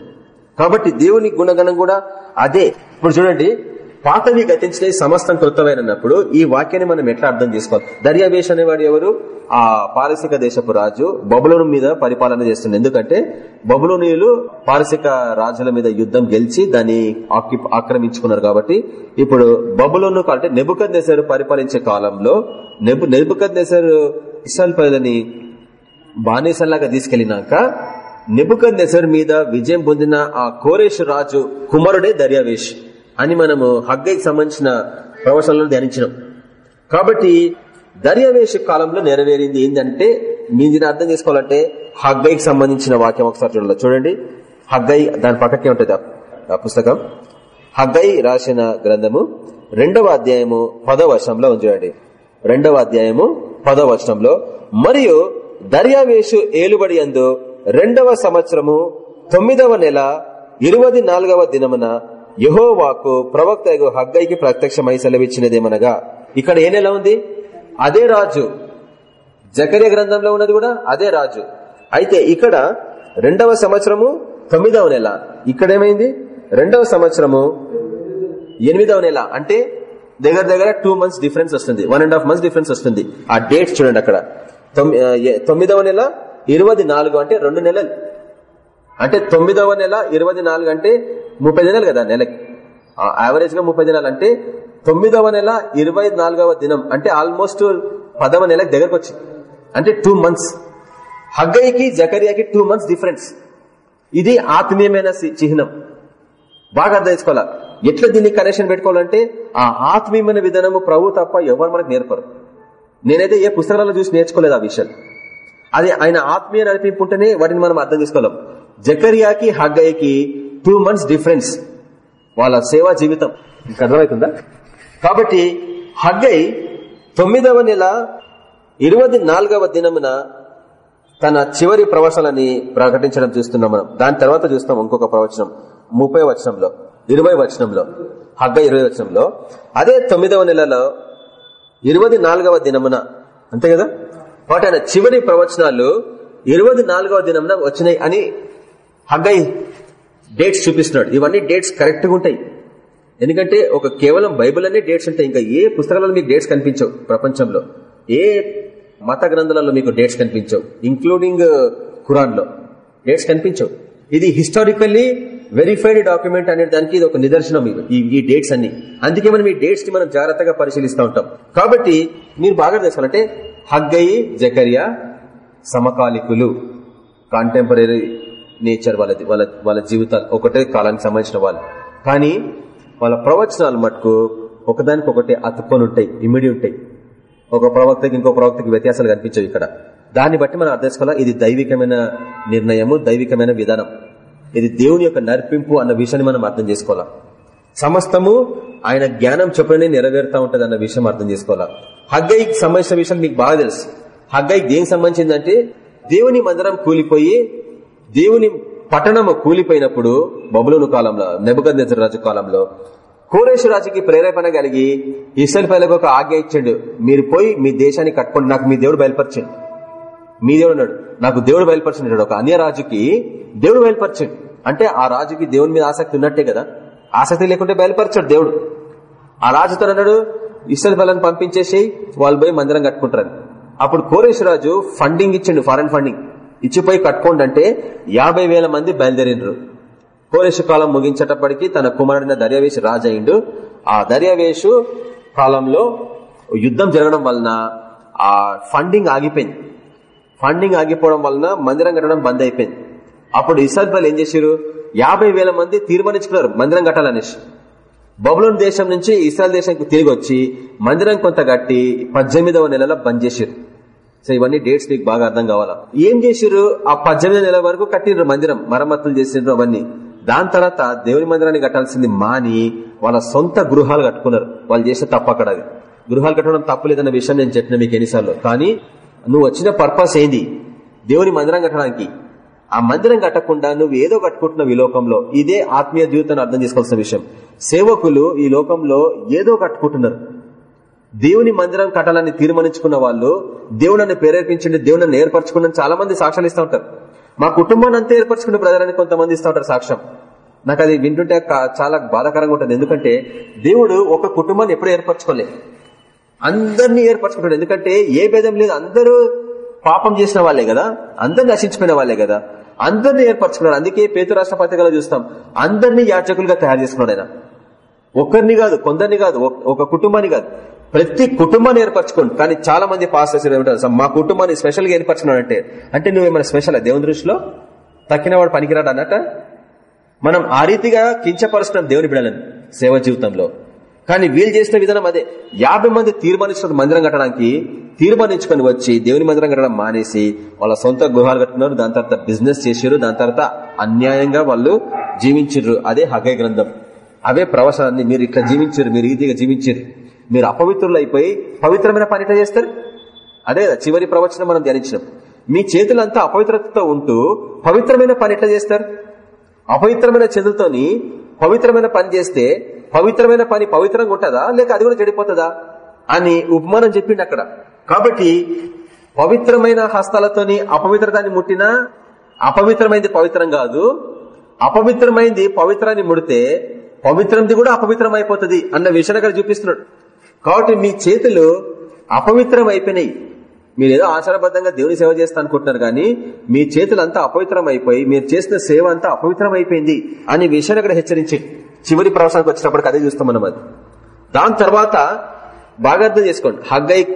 కాబట్టి దేవుని గుణగణం కూడా అదే. ఇప్పుడు చూడండి పాతవి గతించిన సమస్తం కృతమైనప్పుడు ఈ వాక్యాన్ని మనం ఎట్లా అర్థం చేసుకోవాలి? దర్యావేష్ అనేవాడు ఎవరు? ఆ పారసిక దేశపు రాజు. బబులోను మీద పరిపాలన చేస్తుంది ఎందుకంటే బబులోనియులు పారసిక రాజుల మీద యుద్ధం గెలిచి దాన్ని ఆక్రమించుకున్నారు కాబట్టి ఇప్పుడు బబులోను అంటే నెబుకద్ నెసరు పరిపాలించే కాలంలో నెబు నెబుకద్ నెసరు ఇస్రాల్ ప్రజలని బానేసల్లాగా తీసుకెళ్ళినాక నెబుకద్ నెసర్ మీద విజయం పొందిన ఆ కోరేష్ రాజు కుమారుడే దర్యావేష్. అని మనము హగ్గైకి సంబంధించిన ప్రవచనలను ధ్యానించినాం. కాబట్టి దర్యావేష కాలంలో నెరవేరింది ఏంటంటే మీ దీన్ని అర్థం చేసుకోవాలంటే హగ్గైకి సంబంధించిన వాక్యం ఒకసారి చూడాలి చూడండి. హగ్గై దాని పక్కకే ఉంటుంది? ఆ పుస్తకం. హగ్గై రాసిన గ్రంథము రెండవ అధ్యాయము పదవ వర్షంలో చూడండి. రెండవ అధ్యాయము పదవ వర్షంలో మరియు దర్యావేషు ఏలుబడి అందు రెండవ సంవత్సరము తొమ్మిదవ నెల ఇరవై నాలుగవ దినమున యహోవాకు ప్రవక్త హగ్గైకి ప్రత్యక్షమై సెలవిచ్చినదేమనగా ఇక్కడ ఏ నెల ఉంది? అదే రాజు. జకర్య గ్రంథంలో ఉన్నది కూడా అదే రాజు. అయితే ఇక్కడ రెండవ సంవత్సరము తొమ్మిదవ నెల. ఇక్కడ ఏమైంది రెండవ సంవత్సరము ఎనిమిదవ నెల. అంటే దగ్గర దగ్గర టూ మంత్స్ డిఫరెన్స్ వస్తుంది. One and half months difference వస్తుంది. ఆ డేట్ చూడండి అక్కడ. తొమ్మిదవ నెల ఇరవై నాలుగు అంటే రెండు నెలలు. అంటే తొమ్మిదవ నెల ఇరవై నాలుగు అంటే ముప్పై దినాలు కదా నెలకి. యావరేజ్గా ముప్పై దినాలు అంటే తొమ్మిదవ నెల ఇరవై నాలుగవ దినం అంటే ఆల్మోస్ట్ పదవ నెలకు దగ్గరకు వచ్చింది అంటే టూ మంత్స్ హగ్గయ్యకి జకరియాకి టూ మంత్స్ డిఫరెన్స్ ఇది ఆత్మీయమైన చిహ్నం. బాగా అర్థం చేసుకోవాలా? ఎట్లా దీన్ని కనెక్షన్ పెట్టుకోవాలంటే ఆ ఆత్మీయమైన విధానము ప్రభు తప్ప ఎవరు మనకు నేర్పరు. నేనైతే ఏ పుస్తకాలలో చూసి నేర్చుకోలేదు ఆ విషయాలు అది ఆయన ఆత్మీయ నడిపింపుంటేనే వాటిని మనం అర్థం చేసుకోలేం. జకరియాకి హగ్గయ్యకి టూ మంత్స్ డిఫరెన్స్ వాళ్ళ సేవా జీవితం. మీకు అర్థమవుతుందా? కాబట్టి హగ్గై తొమ్మిదవ నెల ఇరవై నాలుగవ దినమున తన చివరి ప్రవచనాన్ని ప్రకటించడం చూస్తున్నాం మనం. దాని తర్వాత చూస్తాం ఇంకొక ప్రవచనం ముప్పై వచనంలో ఇరవై వచనంలో హగ్గ ఇరవై వచనంలో. అదే తొమ్మిదవ నెలలో ఇరవై నాలుగవ దినమున అంతే కదా? వాటి ఆయన చివరి ప్రవచనాలు ఇరవై నాలుగవ దినమున వచ్చినాయి అని హగ్గై డేట్స్ చూపిస్తున్నాడు. ఇవన్నీ డేట్స్ కరెక్ట్గా ఉంటాయి. ఎందుకంటే ఒక కేవలం బైబుల్ అనే డేట్స్ ఉంటాయి. ఇంకా ఏ పుస్తకాలలో మీకు డేట్స్ కనిపించవు ప్రపంచంలో? ఏ మత గ్రంథాలలో మీకు డేట్స్ కనిపించవు? ఇంక్లూడింగ్ ఖురాన్లో డేట్స్ కనిపించవు. ఇది హిస్టారికల్లీ వెరిఫైడ్ డాక్యుమెంట్ అనే దానికి ఇది ఒక నిదర్శనం ఈ ఈ డేట్స్ అన్ని. అందుకే మనం ఈ డేట్స్ని మనం జాగ్రత్తగా పరిశీలిస్తూ ఉంటాం. కాబట్టి మీరు బాగా తెలుసుకోవాలంటే హగ్గయి జకరియా సమకాలికులు కాంటెంపరీ నేచర్ వాళ్ళది వాళ్ళ వాళ్ళ జీవితాలు. ఒకటే కాలానికి సంబంధించిన వాళ్ళు. కానీ వాళ్ళ ప్రవచనాలు మటుకు ఒకదానికి ఒకటి అతుక్కొని ఉంటాయి ఇమిడి ఉంటాయి. ఒక ప్రవక్తకి ఇంకో ప్రవక్తకి వ్యత్యాసాలు కనిపించవు ఇక్కడ. దాన్ని బట్టి మనం అర్థం చేసుకోవాలి ఇది దైవికమైన నిర్ణయము దైవికమైన విధానం. ఇది దేవుని యొక్క నర్పింపు అన్న విషయాన్ని మనం అర్థం చేసుకోవాలా. సమస్తము ఆయన జ్ఞానం చొప్పునే నెరవేరుతా ఉంటది అన్న విషయం అర్థం చేసుకోవాలా. హగ్గైకి సంబంధించిన విషయం మీకు బాగా తెలుసు. హగ్గైకి దేనికి సంబంధించిందంటే దేవుని మందిరం కూలిపోయి దేవుని పట్టణము కూలిపోయినప్పుడు బబులోను కాలంలో నెబద్ రాజు కాలంలో కోరేశ్వర రాజుకి ప్రేరేపణ కలిగి ఇస్రాయల్ ప్రజలకు ఒక ఆజ్ఞ ఇచ్చాడు. మీరు పోయి మీ దేశాన్ని కట్టుకోండి నాకు మీ దేవుడు బయలుపరచండి. మీ దేవుడు అన్నాడు నాకు దేవుడు బయలుపరచండి ఒక అన్య రాజుకి దేవుడు బయలుపరచండి. అంటే ఆ రాజుకి దేవుని మీద ఆసక్తి ఉన్నట్టే కదా? ఆసక్తి లేకుంటే బయలుపరచాడు దేవుడు. ఆ రాజుతో అన్నాడు ఇస్రాయల్ పిల్లలను పంపించేసి వాళ్ళు పోయి మందిరం కట్టుకుంటారు అప్పుడు కోరేశ్వరాజు ఫండింగ్ ఇచ్చిండు ఫారెన్ ఫండింగ్ ఇచ్చిపోయి కట్టుకోండి అంటే యాభై వేల మంది బయలుదేరిండ్రు కోరేష కాలం ముగించేటప్పటికి తన కుమారుడిన దర్యావేశు రాజు ఆ దర్యావేశు కాలంలో యుద్ధం జరగడం వలన ఆ ఫండింగ్ ఆగిపోయింది. ఫండింగ్ ఆగిపోవడం వలన మందిరం కట్టడం బంద్ అయిపోయింది. అప్పుడు ఇసాల్ ఏం చేశారు యాభై వేల మంది తీర్మానించుకున్నారు మందిరం కట్టాలనేసి. బబులోన్ దేశం నుంచి ఇస్రాయల్ దేశానికి తిరిగి వచ్చి మందిరం కొంత కట్టి పద్దెనిమిదవ నెలలో బంద్ చేశారు సో ఇవన్నీ డేట్స్ మీకు బాగా అర్థం కావాలా? ఏం చేసిర్రు? ఆ పద్దెనిమిది నెలల వరకు కట్టిండ్రు మందిరం మరమ్మతులు చేసిండ్రు అవన్నీ. దాని తర్వాత దేవుని మందిరాన్ని కట్టాల్సింది మాని వాళ్ళ సొంత గృహాలు కట్టుకున్నారు. వాళ్ళు చేసే తప్ప అక్కడ అది. గృహాలు కట్టడం తప్పలేదన్న విషయం నేను చెప్పిన మీకు ఎన్నిసార్లు. కానీ నువ్వు వచ్చిన పర్పస్ ఏంది? దేవుని మందిరం కట్టడానికి. ఆ మందిరం కట్టకుండా నువ్వు ఏదో కట్టుకుంటున్నావు ఈ లోకంలో. ఇదే ఆత్మీయ జీవితాన్ని అర్థం చేసుకోవాల్సిన విషయం. సేవకులు ఈ లోకంలో ఏదో కట్టుకుంటున్నారు. దేవుని మందిరం కట్టాలని తీర్మానించుకున్న వాళ్ళు దేవుని ప్రేరేపించండి దేవుని ఏర్పరచుకున్న చాలా మంది సాక్ష్యాలు ఇస్తూ ఉంటారు. మా కుటుంబాన్ని అంతా ఏర్పరచుకునే బ్రదర్ కొంతమంది ఇస్తూ ఉంటారు సాక్ష్యం. నాకు అది వింటుంటే కా- చాలా బాధాకరంగా ఉంటుంది. ఎందుకంటే దేవుడు ఒక కుటుంబాన్ని ఎప్పుడు ఏర్పరచుకోలే. అందరినీ ఏర్పరచుకుంటాడు. ఎందుకంటే ఏ భేదం లేదు. అందరూ పాపం చేసిన వాళ్ళే కదా. అందరు నశించిపోయిన వాళ్ళే కదా. అందరినీ ఏర్పరచుకున్నాడు. అందుకే పేతు రాష్ట్ర పత్రికలో చూస్తాం. అందరినీ యాచకులుగా తయారు చేసుకున్నాడు ఆయన. ఒక్కరిని కాదు కొందరిని కాదు ఒక కుటుంబాన్ని కాదు. ప్రతి కుటుంబాన్ని ఏర్పరచుకోండి. కానీ చాలా మంది పాస్టర్స్ ఏమంటారు మా కుటుంబాన్ని స్పెషల్గా ఏర్పరచుకున్నాడు అంటే అంటే నువ్వేమైనా స్పెషల్ దేవుని దృష్టిలో? తక్కిన వాడు పనికిరాడు అన్నట్ట? మనం ఆ రీతిగా కించపరుస్తున్నాం దేవుని బిడలను సేవ జీవితంలో. కానీ వీళ్ళు చేసిన విధానం అదే. యాభై మంది తీర్మానించిన మందిరం కట్టడానికి తీర్మానించుకొని వచ్చి దేవుని మందిరం కట్టడం మానేసి వాళ్ళ సొంత గృహాలు కట్టుకున్నారు. దాని తర్వాత బిజినెస్ చేసారు దాని తర్వాత అన్యాయంగా వాళ్ళు జీవించారు అదే హగయ గ్రంథం. అవే ప్రవచనాన్ని మీరు ఇట్లా జీవించారు మీరు రీతిగా జీవించారు మీరు అపవిత్రులు అయిపోయి పవిత్రమైన పని ఎట్లా చేస్తారు? అదే కదా చివరి ప్రవచనం మనం ధ్యానించినాం. మీ చేతులంతా అపవిత్రతతో ఉంటూ పవిత్రమైన పని ఎట్లా చేస్తారు? అపవిత్రమైన చేతులతోని పవిత్రమైన పని చేస్తే పవిత్రమైన పని పవిత్రంగా ఉంటుందా? లేక అది కూడా చెడిపోతుందా? అని ఉపమానం చెప్పిండు అక్కడ. కాబట్టి పవిత్రమైన హస్తాలతోని అపవిత్రతాన్ని ముట్టినా అపవిత్రమైంది పవిత్రం కాదు. అపవిత్రమైంది పవిత్రాన్ని ముడితే పవిత్రంది కూడా అపవిత్రం అయిపోతుంది అన్న విషయాన్ని అక్కడ చూపిస్తున్నాడు. కాబట్టి మీ చేతులు అపవిత్రం అయిపోయినాయి మీరు ఏదో ఆచారబద్ధంగా దేవుని సేవ చేస్తా అనుకుంటున్నారు కానీ మీ చేతులు అంతా అపవిత్రం అయిపోయి మీరు చేసిన సేవ అంతా అపవిత్రం అయిపోయింది అనే విషయాన్ని అక్కడ హెచ్చరించి చివరి ప్రవేశానికి వచ్చినప్పటికి అదే చూస్తాం మనం అది. దాని తర్వాత బాగా అర్థం చేసుకోండి. హగ్గై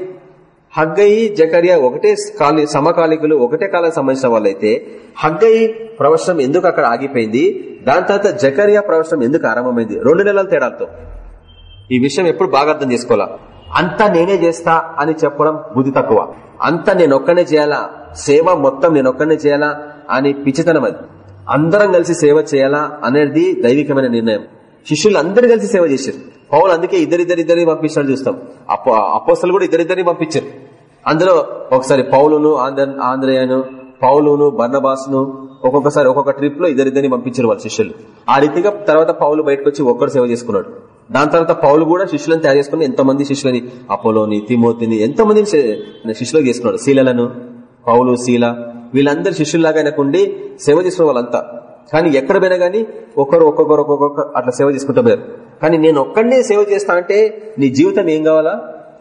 హగ్గై జకరియా ఒకటే కాలి సమకాలికులు ఒకటే కాలానికి సంబంధించిన వాళ్ళైతే హగ్గై ప్రవచనం ఎందుకు అక్కడ ఆగిపోయింది? దాని తర్వాత జకరియా ప్రవచనం ఎందుకు ఆరంభమైంది? రెండు నెలల తేడాలతో. ఈ విషయం ఎప్పుడు బాగా అర్థం చేసుకోవాలా? అంతా నేనే చేస్తా అని చెప్పడం బుద్ధి తక్కువ. అంతా నేను ఒక్కనే చేయాలా? సేవ మొత్తం నేను ఒక్కనే చేయాలా? అని పిచ్చితనం అది. అందరం కలిసి సేవ చేయాలా అనేది దైవికమైన నిర్ణయం. శిష్యులు అందరు కలిసి సేవ చేశారు. పౌలు అందుకే ఇద్దరిద్దరిద్దరిని పంపించినట్టు చూస్తాం. అప్పో అపోస్తలు కూడా ఇద్దరిద్దరిని పంపించారు. అందులో ఒకసారి పౌలును ఆంధ్ర- పౌలును బర్ణబాస్ను ఒక్కొక్కసారి ఒక్కొక్క ట్రిప్లో ఇద్దరిద్దరిని పంపించారు వాళ్ళ శిష్యులు. ఆ రీతిగా తర్వాత పౌలు బయటకు వచ్చి ఒక్కరు సేవ చేసుకున్నాడు. దాని తర్వాత పౌలు కూడా శిష్యులను తయారు చేసుకుని ఎంతమంది శిష్యులని అపోలోని తిమోతిని ఎంతమందిని శిష్యులు చేసుకున్నాడు. శీలలను పౌలు శీల వీళ్ళందరు శిష్యుల్లాగా ఆయనకు సేవ చేసుకున్న వాళ్ళంతా. కానీ ఎక్కడ పోయినా కానీ ఒకరు ఒక్కొక్కరు ఒక్కొక్కరు అట్లా సేవ చేసుకుంటూ పోయారు. కానీ నేను ఒక్కడనే సేవ చేస్తా అంటే నీ జీవితం ఏం కావాలా?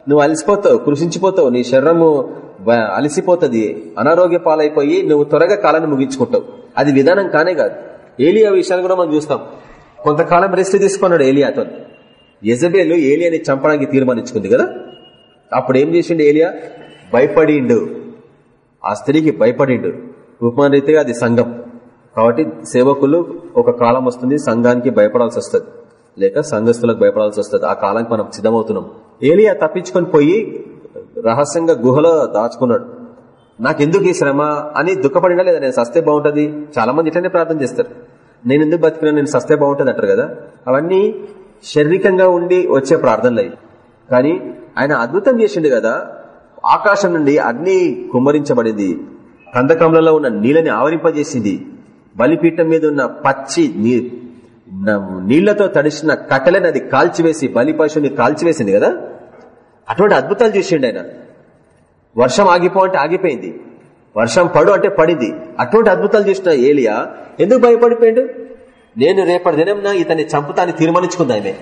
నువ్వు అలసిపోతావు కృషించిపోతావు నీ శరీరము అలసిపోతుంది అనారోగ్య పాలైపోయి నువ్వు త్వరగా కాలాన్ని ముగించుకుంటావు. అది విధానం కానే కాదు. ఏలియా విషయాలు కూడా మనం చూస్తాం. కొంతకాలం రెస్ట్ తీసుకున్నాడు ఏలియాతో యజబేలు ఏలియాని చంపడానికి తీర్మానించుకుంది కదా? అప్పుడు ఏం చేసిండు ఏలియా? భయపడిండు. ఆ స్త్రీకి భయపడిండు. ఉపమాన రీతిగా అది సంఘం. కాబట్టి సేవకులు ఒక కాలం వస్తుంది సంఘానికి భయపడాల్సి వస్తుంది. లేక సంఘస్థులకు భయపడాల్సి వస్తుంది. ఆ కాలానికి మనం సిద్ధమవుతున్నాం. ఏలియా తప్పించుకొని పోయి రహస్యంగా గుహలో దాచుకున్నాడు. నాకెందుకు ఈ శ్రమ? అని దుఃఖపడినా లేదా? నేను సస్తే బాగుంటుంది. చాలా మంది ఇట్లనే ప్రార్థన చేస్తారు. నేను ఎందుకు బతికినా? నేను సస్తే బాగుంటుంది అంటారు కదా? అవన్నీ శారీరకంగా ఉండి వచ్చే ప్రార్థనలు. అవి కానీ ఆయన అద్భుతం చేసిండు కదా. ఆకాశం నుండి అగ్ని కుమ్మరించబడింది. కందకంలలో ఉన్న నీళ్ళని ఆవరింపజేసింది. బలిపీఠం మీద ఉన్న పచ్చి నీ నీళ్ళతో తడిసిన కట్టలని అది కాల్చివేసి బలి పశువుని కాల్చివేసింది కదా. అటువంటి అద్భుతాలు చేసిండు ఆయన. వర్షం ఆగిపో అంటే ఆగిపోయింది. వర్షం పడు అంటే పడింది. అటువంటి అద్భుతాలు చేసిన ఏలియా ఎందుకు భయపడిపోయాడు? నేను రేపటి దినం ఇతన్ని చంపుతాన్ని తీర్మానించుకుంది ఆమె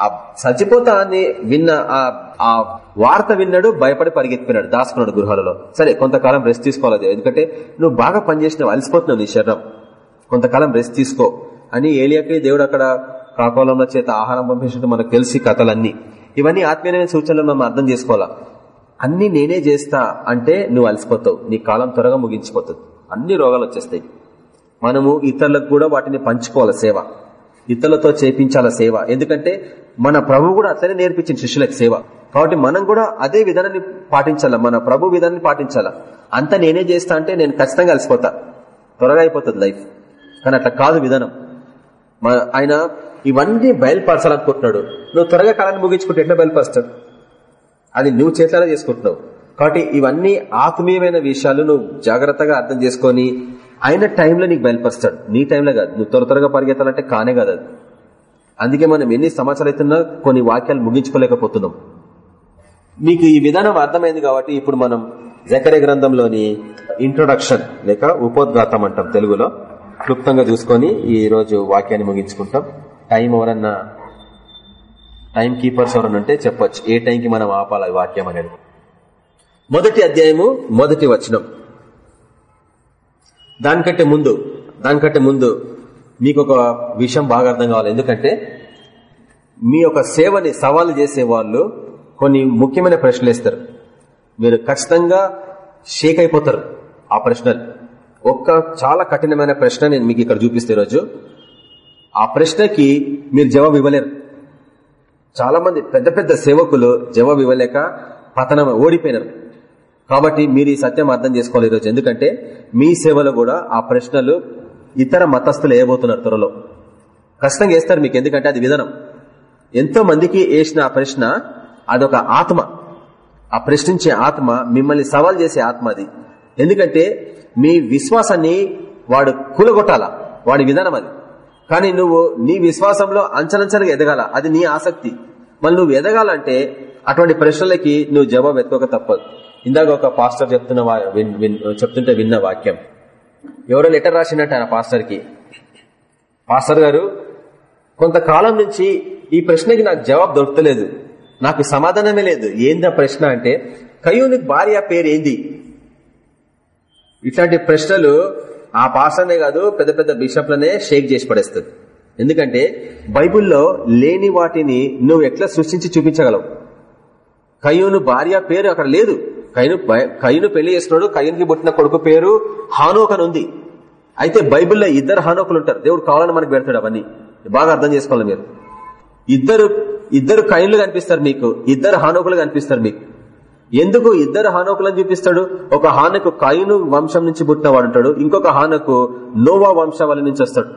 ఆ చచ్చిపోతా అని విన్న ఆ ఆ వార్త విన్నాడు భయపడి పరిగెత్తిపోయినాడు దాచుకున్నాడు గృహాలలో. సరే కొంతకాలం రెస్ట్ తీసుకోవాలి ఎందుకంటే నువ్వు బాగా పనిచేసినావు అలసిపోతున్నావు నీ శరీరం. కొంతకాలం రెస్ట్ తీసుకో అని ఏలియాకి దేవుడు అక్కడ కాకోలంలో చేత ఆహారం పంపించినట్టు మనకు తెలిసి కథలన్నీ. ఇవన్నీ ఆత్మీయమైన సూచనలు మనం అర్థం చేసుకోవాలా? అన్ని నేనే చేస్తా అంటే నువ్వు అలసిపోతావు. నీ కాలం త్వరగా ముగించిపోతుంది. అన్ని రోగాలు వచ్చేస్తాయి. మనము ఇతరులకు కూడా వాటిని పంచుకోవాలి సేవ. ఇతరులతో చేపించాల సేవ. ఎందుకంటే మన ప్రభు కూడా అట్లనే నేర్పించింది శిష్యులకు సేవ. కాబట్టి మనం కూడా అదే విధానాన్ని పాటించాలా. మన ప్రభు విధానాన్ని పాటించాలా. అంత నేనే చేస్తా అంటే నేను ఖచ్చితంగా కలిసిపోతా త్వరగా అయిపోతుంది లైఫ్. కానీ అట్లా కాదు విధానం. ఆయన ఇవన్నీ బయలుపరచాలనుకుంటున్నాడు. నువ్వు త్వరగా కాలాన్ని ముగించుకుంటే ఎట్లా బయలుపరుస్తాడు? అది నువ్వు చేతిలో చేసుకుంటున్నావు. కాబట్టి ఇవన్నీ ఆత్మీయమైన విషయాలు నువ్వు జాగ్రత్తగా అర్థం చేసుకొని ఆయన టైంలో నీకు బయలుపరుస్తాడు. నీ టైంలో కాదు. నువ్వు త్వర త్వరగా పరిగెత్తాలంటే కానే కాదు అది. అందుకే మనం ఎన్ని సంవత్సరాలు అవుతున్నా కొన్ని వాక్యాలు ముగించుకోలేకపోతున్నాం. మీకు ఈ విధానం అర్థమైంది కాబట్టి ఇప్పుడు మనం జకరే గ్రంథంలోని ఇంట్రొడక్షన్ లేక ఉపోద్ఘాతం అంటాం తెలుగులో. క్లుప్తంగా చూసుకొని ఈ రోజు వాక్యాన్ని ముగించుకుంటాం. టైం ఎవరన్నా టైం కీపర్స్ ఎవరన్నా ఉంటే చెప్పొచ్చు. ఏ టైంకి మనం ఆపాలి వాక్యం అనేది. మొదటి అధ్యాయము మొదటి వచనం. దానికంటే ముందు దానికంటే ముందు మీకు ఒక విషయం బాగా అర్థం కావాలి. ఎందుకంటే మీ యొక్క సేవని సవాలు చేసే వాళ్ళు కొన్ని ముఖ్యమైన ప్రశ్నలు ఇస్తారు మీరు ఖచ్చితంగా షేక్ అయిపోతారు ఆ ప్రశ్నలు. ఒక్క చాలా కఠినమైన ప్రశ్న నేను మీకు ఇక్కడ చూపిస్తే రోజు ఆ ప్రశ్నకి మీరు జవాబు ఇవ్వలేరు. చాలా మంది పెద్ద పెద్ద సేవకులు జవాబు ఇవ్వలేక పతనం ఓడిపోయినారు. కాబట్టి మీరు ఈ సత్యం అర్థం చేసుకోవాలి ఈరోజు. ఎందుకంటే మీ సేవలో కూడా ఆ ప్రశ్నలు ఇతర మతస్థులు వేయబోతున్నారు త్వరలో. కష్టంగా వేస్తారు మీకు ఎందుకంటే అది విధానం. ఎంతో మందికి వేసిన ఆ ప్రశ్న అదొక ఆత్మ. ఆ ప్రశ్నించే ఆత్మ మిమ్మల్ని సవాల్ చేసే ఆత్మ అది. ఎందుకంటే మీ విశ్వాసాన్ని వాడు కూలగొట్టాల. వాడి విధానం అది. కానీ నువ్వు నీ విశ్వాసంలో అంచనంచనగా ఎదగాల. అది నీ ఆసక్తి. మళ్ళీ నువ్వు ఎదగాలంటే అటువంటి ప్రశ్నలకి నువ్వు జవాబు ఎత్తుకోక తప్పదు. ఇందాక ఒక పాస్టర్ చెప్తున్న విన్- చెప్తుంటే విన్న వాక్యం. ఎవరో లెటర్ రాసినట్టు ఆయన పాస్టర్కి పాస్టర్ గారు కొంతకాలం నుంచి ఈ ప్రశ్నకి నాకు జవాబు దొరకలేదు. నాకు సమాధానమే లేదు. ఏందా ప్రశ్న అంటే కయూని భార్య పేరు ఏంది? ఇట్లాంటి ప్రశ్నలు ఆ పాస్టర్నే కాదు పెద్ద పెద్ద బిషప్లనే షేక్ చేసి పడేస్తుంది. ఎందుకంటే బైబిల్లో లేని వాటిని నువ్వు ఎట్లా సృష్టించి చూపించగలవు? కయ్యూను భార్య పేరు అక్కడ లేదు. కయ్యను కయ్యను పెళ్ళి చేసుకున్నాడు కయ్యనికి పుట్టిన కొడుకు పేరు హానోక్ అని ఉంది అయితే బైబిల్లో ఇద్దరు హానోకులు ఉంటారు దేవుడు కావాలని మనకు పెడతాడు అవన్నీ. బాగా అర్థం చేసుకోవాలి మీరు. ఇద్దరు ఇద్దరు కైన్లు కనిపిస్తారు మీకు. ఇద్దరు హానోకులు కనిపిస్తారు మీకు. ఎందుకు ఇద్దరు హానోకులను చూపిస్తాడు? ఒక హానకు కైను వంశం నుంచి పుట్టిన వాడు ఉంటాడు. ఇంకొక హానకు నోవా వంశావళి నుంచి వస్తాడు.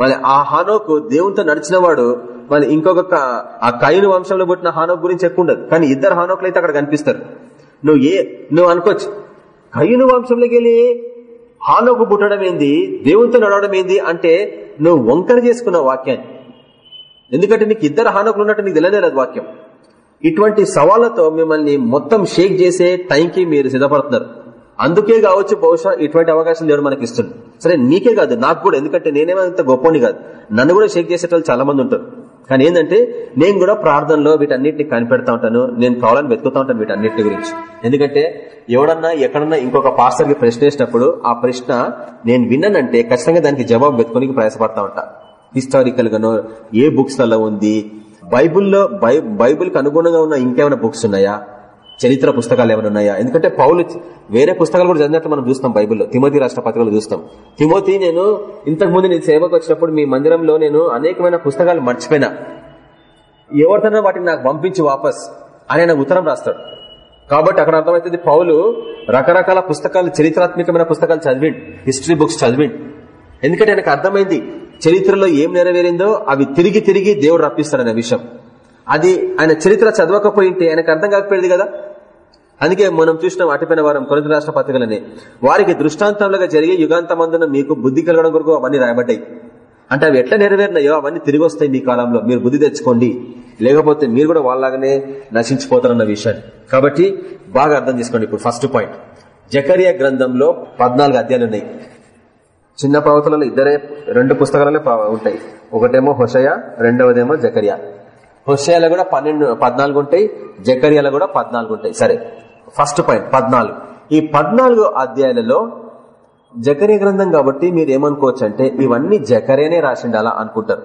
మరి ఆ హానోకు దేవునితో నడిచిన వాడు మరి ఇంకొక ఆ కైను వంశంలో పుట్టిన హానోక్ గురించి ఎక్కువ ఉండదు. కానీ ఇద్దరు హానోకులు అయితే అక్కడ కనిపిస్తారు. నువ్వు ఏ నువ్వు అనుకోవచ్చు. కయ్యను వంశంలోకి వెళ్ళి హానోకు పుట్టడం ఏంది? దేవునితో నడవడం ఏంది? అంటే నువ్వు వంకర చేసుకున్న వాక్యాన్ని ఎందుకంటే నీకు ఇద్దరు హానోకులు ఉన్నట్టు నీకు తెలియలేదు వాక్యం. ఇటువంటి సవాళ్ళతో మిమ్మల్ని మొత్తం షేక్ చేసే టైంకి మీరు సిద్ధపడుతున్నారు. అందుకే కావచ్చు బహుశా ఇటువంటి అవకాశం దేవుడు మనకి ఇస్తుంది సరే నీకే కాదు నాకు కూడా. ఎందుకంటే నేనేమంత గొప్పని కాదు. నన్ను కూడా షేక్ చేసేటోళ్ళు చాలా మంది ఉంటారు. కానీ ఏంటంటే నేను కూడా ప్రార్థనలో వీటన్నిటిని కనిపెడతా ఉంటాను నేను కావాలని వెతుకుతా ఉంటాను వీటన్నిటి గురించి. ఎందుకంటే ఎవడన్నా ఎక్కడన్నా ఇంకొక పాస్టర్కి ప్రశ్న వేసినప్పుడు ఆ ప్రశ్న నేను విన్నానంటే ఖచ్చితంగా దానికి జవాబు వెతుకునికి ప్రయాసపడతా ఉంటా. హిస్టారికల్ గానో ఏ బుక్స్లలో ఉంది? బైబుల్లో బైబుల్కి అనుగుణంగా ఉన్న ఇంకేమైనా బుక్స్ ఉన్నాయా? చరిత్ర పుస్తకాలు ఏమైనా ఉన్నాయా? ఎందుకంటే పౌలు వేరే పుస్తకాలు కూడా చదివినట్లు మనం చూస్తాం బైబుల్లో. తిమోతి రాష్ట్ర పత్రికలు చూస్తాం. తిమోతి నేను ఇంతకుముందు నేను సేవకు వచ్చినప్పుడు మీ మందిరంలో నేను అనేకమైన పుస్తకాలు మర్చిపోయినా. ఎవరితోనో వాటిని నాకు పంపించి వాపస్ అని ఆయన ఉత్తరం రాస్తాడు. కాబట్టి అక్కడ అర్థమవుతుంది పౌలు రకరకాల పుస్తకాలు చరిత్రాత్మకమైన పుస్తకాలు చదివిండు. హిస్టరీ బుక్స్ చదివిండు. ఎందుకంటే ఆయనకు అర్థమైంది చరిత్రలో ఏం నెరవేరిందో అవి తిరిగి తిరిగి దేవుడు రప్పిస్తాడనే విషయం. అది ఆయన చరిత్ర చదవకపోయింటే ఆయనకు అర్థం కాకపోయింది కదా? అందుకే మనం చూసిన అటుపైన వారం కొరింత రాష్ట్ర పత్రికలని. వారికి దృష్టాంతంలో జరిగే యుగాంతమందున మీకు బుద్ధి కలగడం కొరకు అవన్నీ రాయబడ్డాయి. అంటే అవి ఎట్లా నెరవేరినాయో అవన్నీ తిరిగి వస్తాయి మీ కాలంలో. మీరు బుద్ధి తెచ్చుకోండి. లేకపోతే మీరు కూడా వాళ్ళలాగానే నశించిపోతారన్న విషయాన్ని కాబట్టి బాగా అర్థం చేసుకోండి ఇప్పుడు ఫస్ట్ పాయింట్. జకరియా గ్రంథంలో పద్నాలుగు అధ్యాయులు ఉన్నాయి. చిన్న ప్రవక్తలలో ఇద్దరే రెండు పుస్తకాలనే ఉంటాయి. ఒకటేమో హుషయ రెండవదేమో జకరియా. హుషయాలో కూడా పన్నెండు పద్నాలుగు ఉంటాయి జకరియాల కూడా పద్నాలుగు ఉంటాయి. సరే ఫస్ట్ పాయింట్ పద్నాలుగు. ఈ పద్నాలుగు అధ్యాయులలో జకరే గ్రంథం కాబట్టి మీరు ఏమనుకోవచ్చు అంటే ఇవన్నీ జకరేనే రాసిండాలా అనుకుంటారు.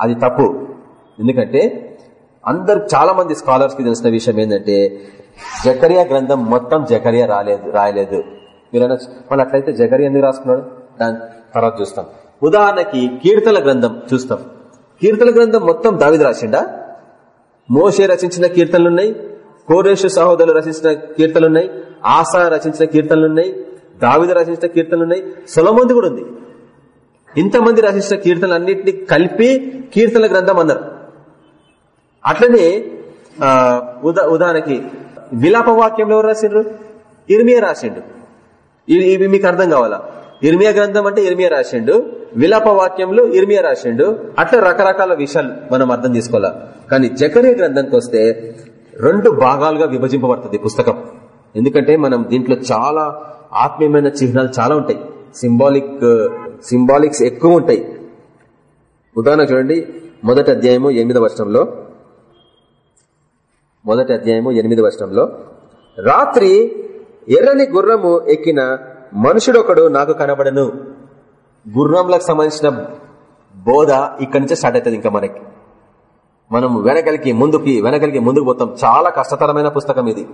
అది తప్పు. ఎందుకంటే అందరు చాలా మంది స్కాలర్స్కి తెలిసిన విషయం ఏంటంటే జకరియా గ్రంథం మొత్తం జకరియా రాలేదు రాయలేదు. మీరు మళ్ళీ అట్లయితే జకరియా ఎందుకు రాసుకున్నాడు? దాని తర్వాత చూస్తాం. ఉదాహరణకి కీర్తన గ్రంథం చూస్తాం. కీర్తన గ్రంథం మొత్తం దావిది రాసిండా? మోషే రచించిన కీర్తనలున్నాయి కోరేషు సహోదరులు రచించిన కీర్తనలున్నాయి ఆశా రచించిన కీర్తనలున్నాయి దావిద రచించిన కీర్తనలున్నాయి సొలమంది కూడా ఉంది. ఇంతమంది రచించిన కీర్తనలన్నింటినీ కలిపి కీర్తన గ్రంథం అన్నారు. అట్లనే ఉదా ఉదాహరణకి విలాప వాక్యంలో ఎవరు రాసిండ్రు? ఇర్మియా రాసిండు. ఇవి మీకు అర్థం కావాలా? ఇర్మియా గ్రంథం అంటే ఇర్మియా రాసిండు. విలాప వాక్యంలో ఇర్మియా రాసిండు. అట్లా రకరకాల విషయాలు మనం అర్థం చేసుకోవాలా? కానీ జకరే గ్రంథంకి వస్తే రెండు భాగాలుగా విభజింపబడుతుంది పుస్తకం. ఎందుకంటే మనం దీంట్లో చాలా ఆత్మీయమైన చిహ్నాలు చాలా ఉంటాయి. సింబాలిక్ సింబాలిక్స్ ఎక్కువ ఉంటాయి. ఉదాహరణ చూడండి. మొదటి అధ్యాయము ఎనిమిదవ వర్షంలో మొదటి అధ్యాయము ఎనిమిది వర్షంలో రాత్రి ఎర్రని గుర్రము ఎక్కిన మనుషుడొకడు నాకు కనబడను. గుర్రంలకు సంబంధించిన బోధ ఇక్కడి నుంచే స్టార్ట్ అవుతుంది ఇంకా మనకి. మనం వెనకలికి ముందుకి వెనకలికి ముందుకు పోతాం. చాలా కష్టతరమైన పుస్తకం ఇది.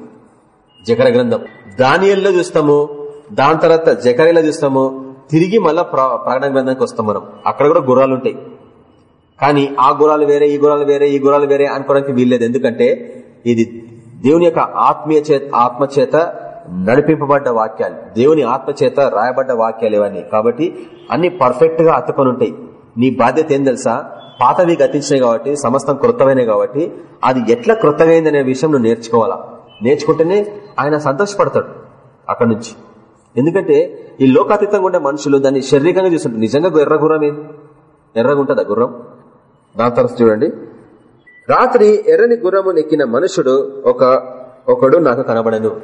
జకర గ్రంథం. దానియల్లో చూస్తాము దాని తర్వాత జకరేలో చూస్తాము తిరిగి మళ్ళా ప్రకటన గ్రంథానికి వస్తాం మనం. అక్కడ కూడా గుర్రాలు ఉంటాయి. కానీ ఆ గురాలు వేరే ఈ గురాలు వేరే ఈ గురాలు వేరే అనుకోవడానికి వీల్లేదు. ఎందుకంటే ఇది దేవుని యొక్క ఆత్మీయ చేత నడిపింపబడ్డ వాక్యాలు. దేవుని ఆత్మచేత రాయబడ్డ వాక్యాలు ఇవన్నీ. కాబట్టి అన్ని పర్ఫెక్ట్గా అత్తుకొని ఉంటాయి. నీ బాధ్యత ఏం తెలుసా? పాతవి గతించినాయి కాబట్టి సమస్తం కృతమైనవి కాబట్టి అది ఎట్లా కృతమైందనే విషయం నువ్వు నేర్చుకోవాలా? నేర్చుకుంటేనే ఆయన సంతోషపడతాడు అక్కడి నుంచి. ఎందుకంటే ఈ లోకాతీతంగా ఉండే మనుషులు దాన్ని శారీరకంగా చూస్తుంటారు. నిజంగా ఎర్ర గుర్రం ఏంది ఎర్రగా ఉంటుందా గుర్రం? దాని తర్వాత చూడండి. రాత్రి ఎర్రని గుర్రము నెక్కిన మనుషుడు ఒక ఒకడు నాకు కనబడను.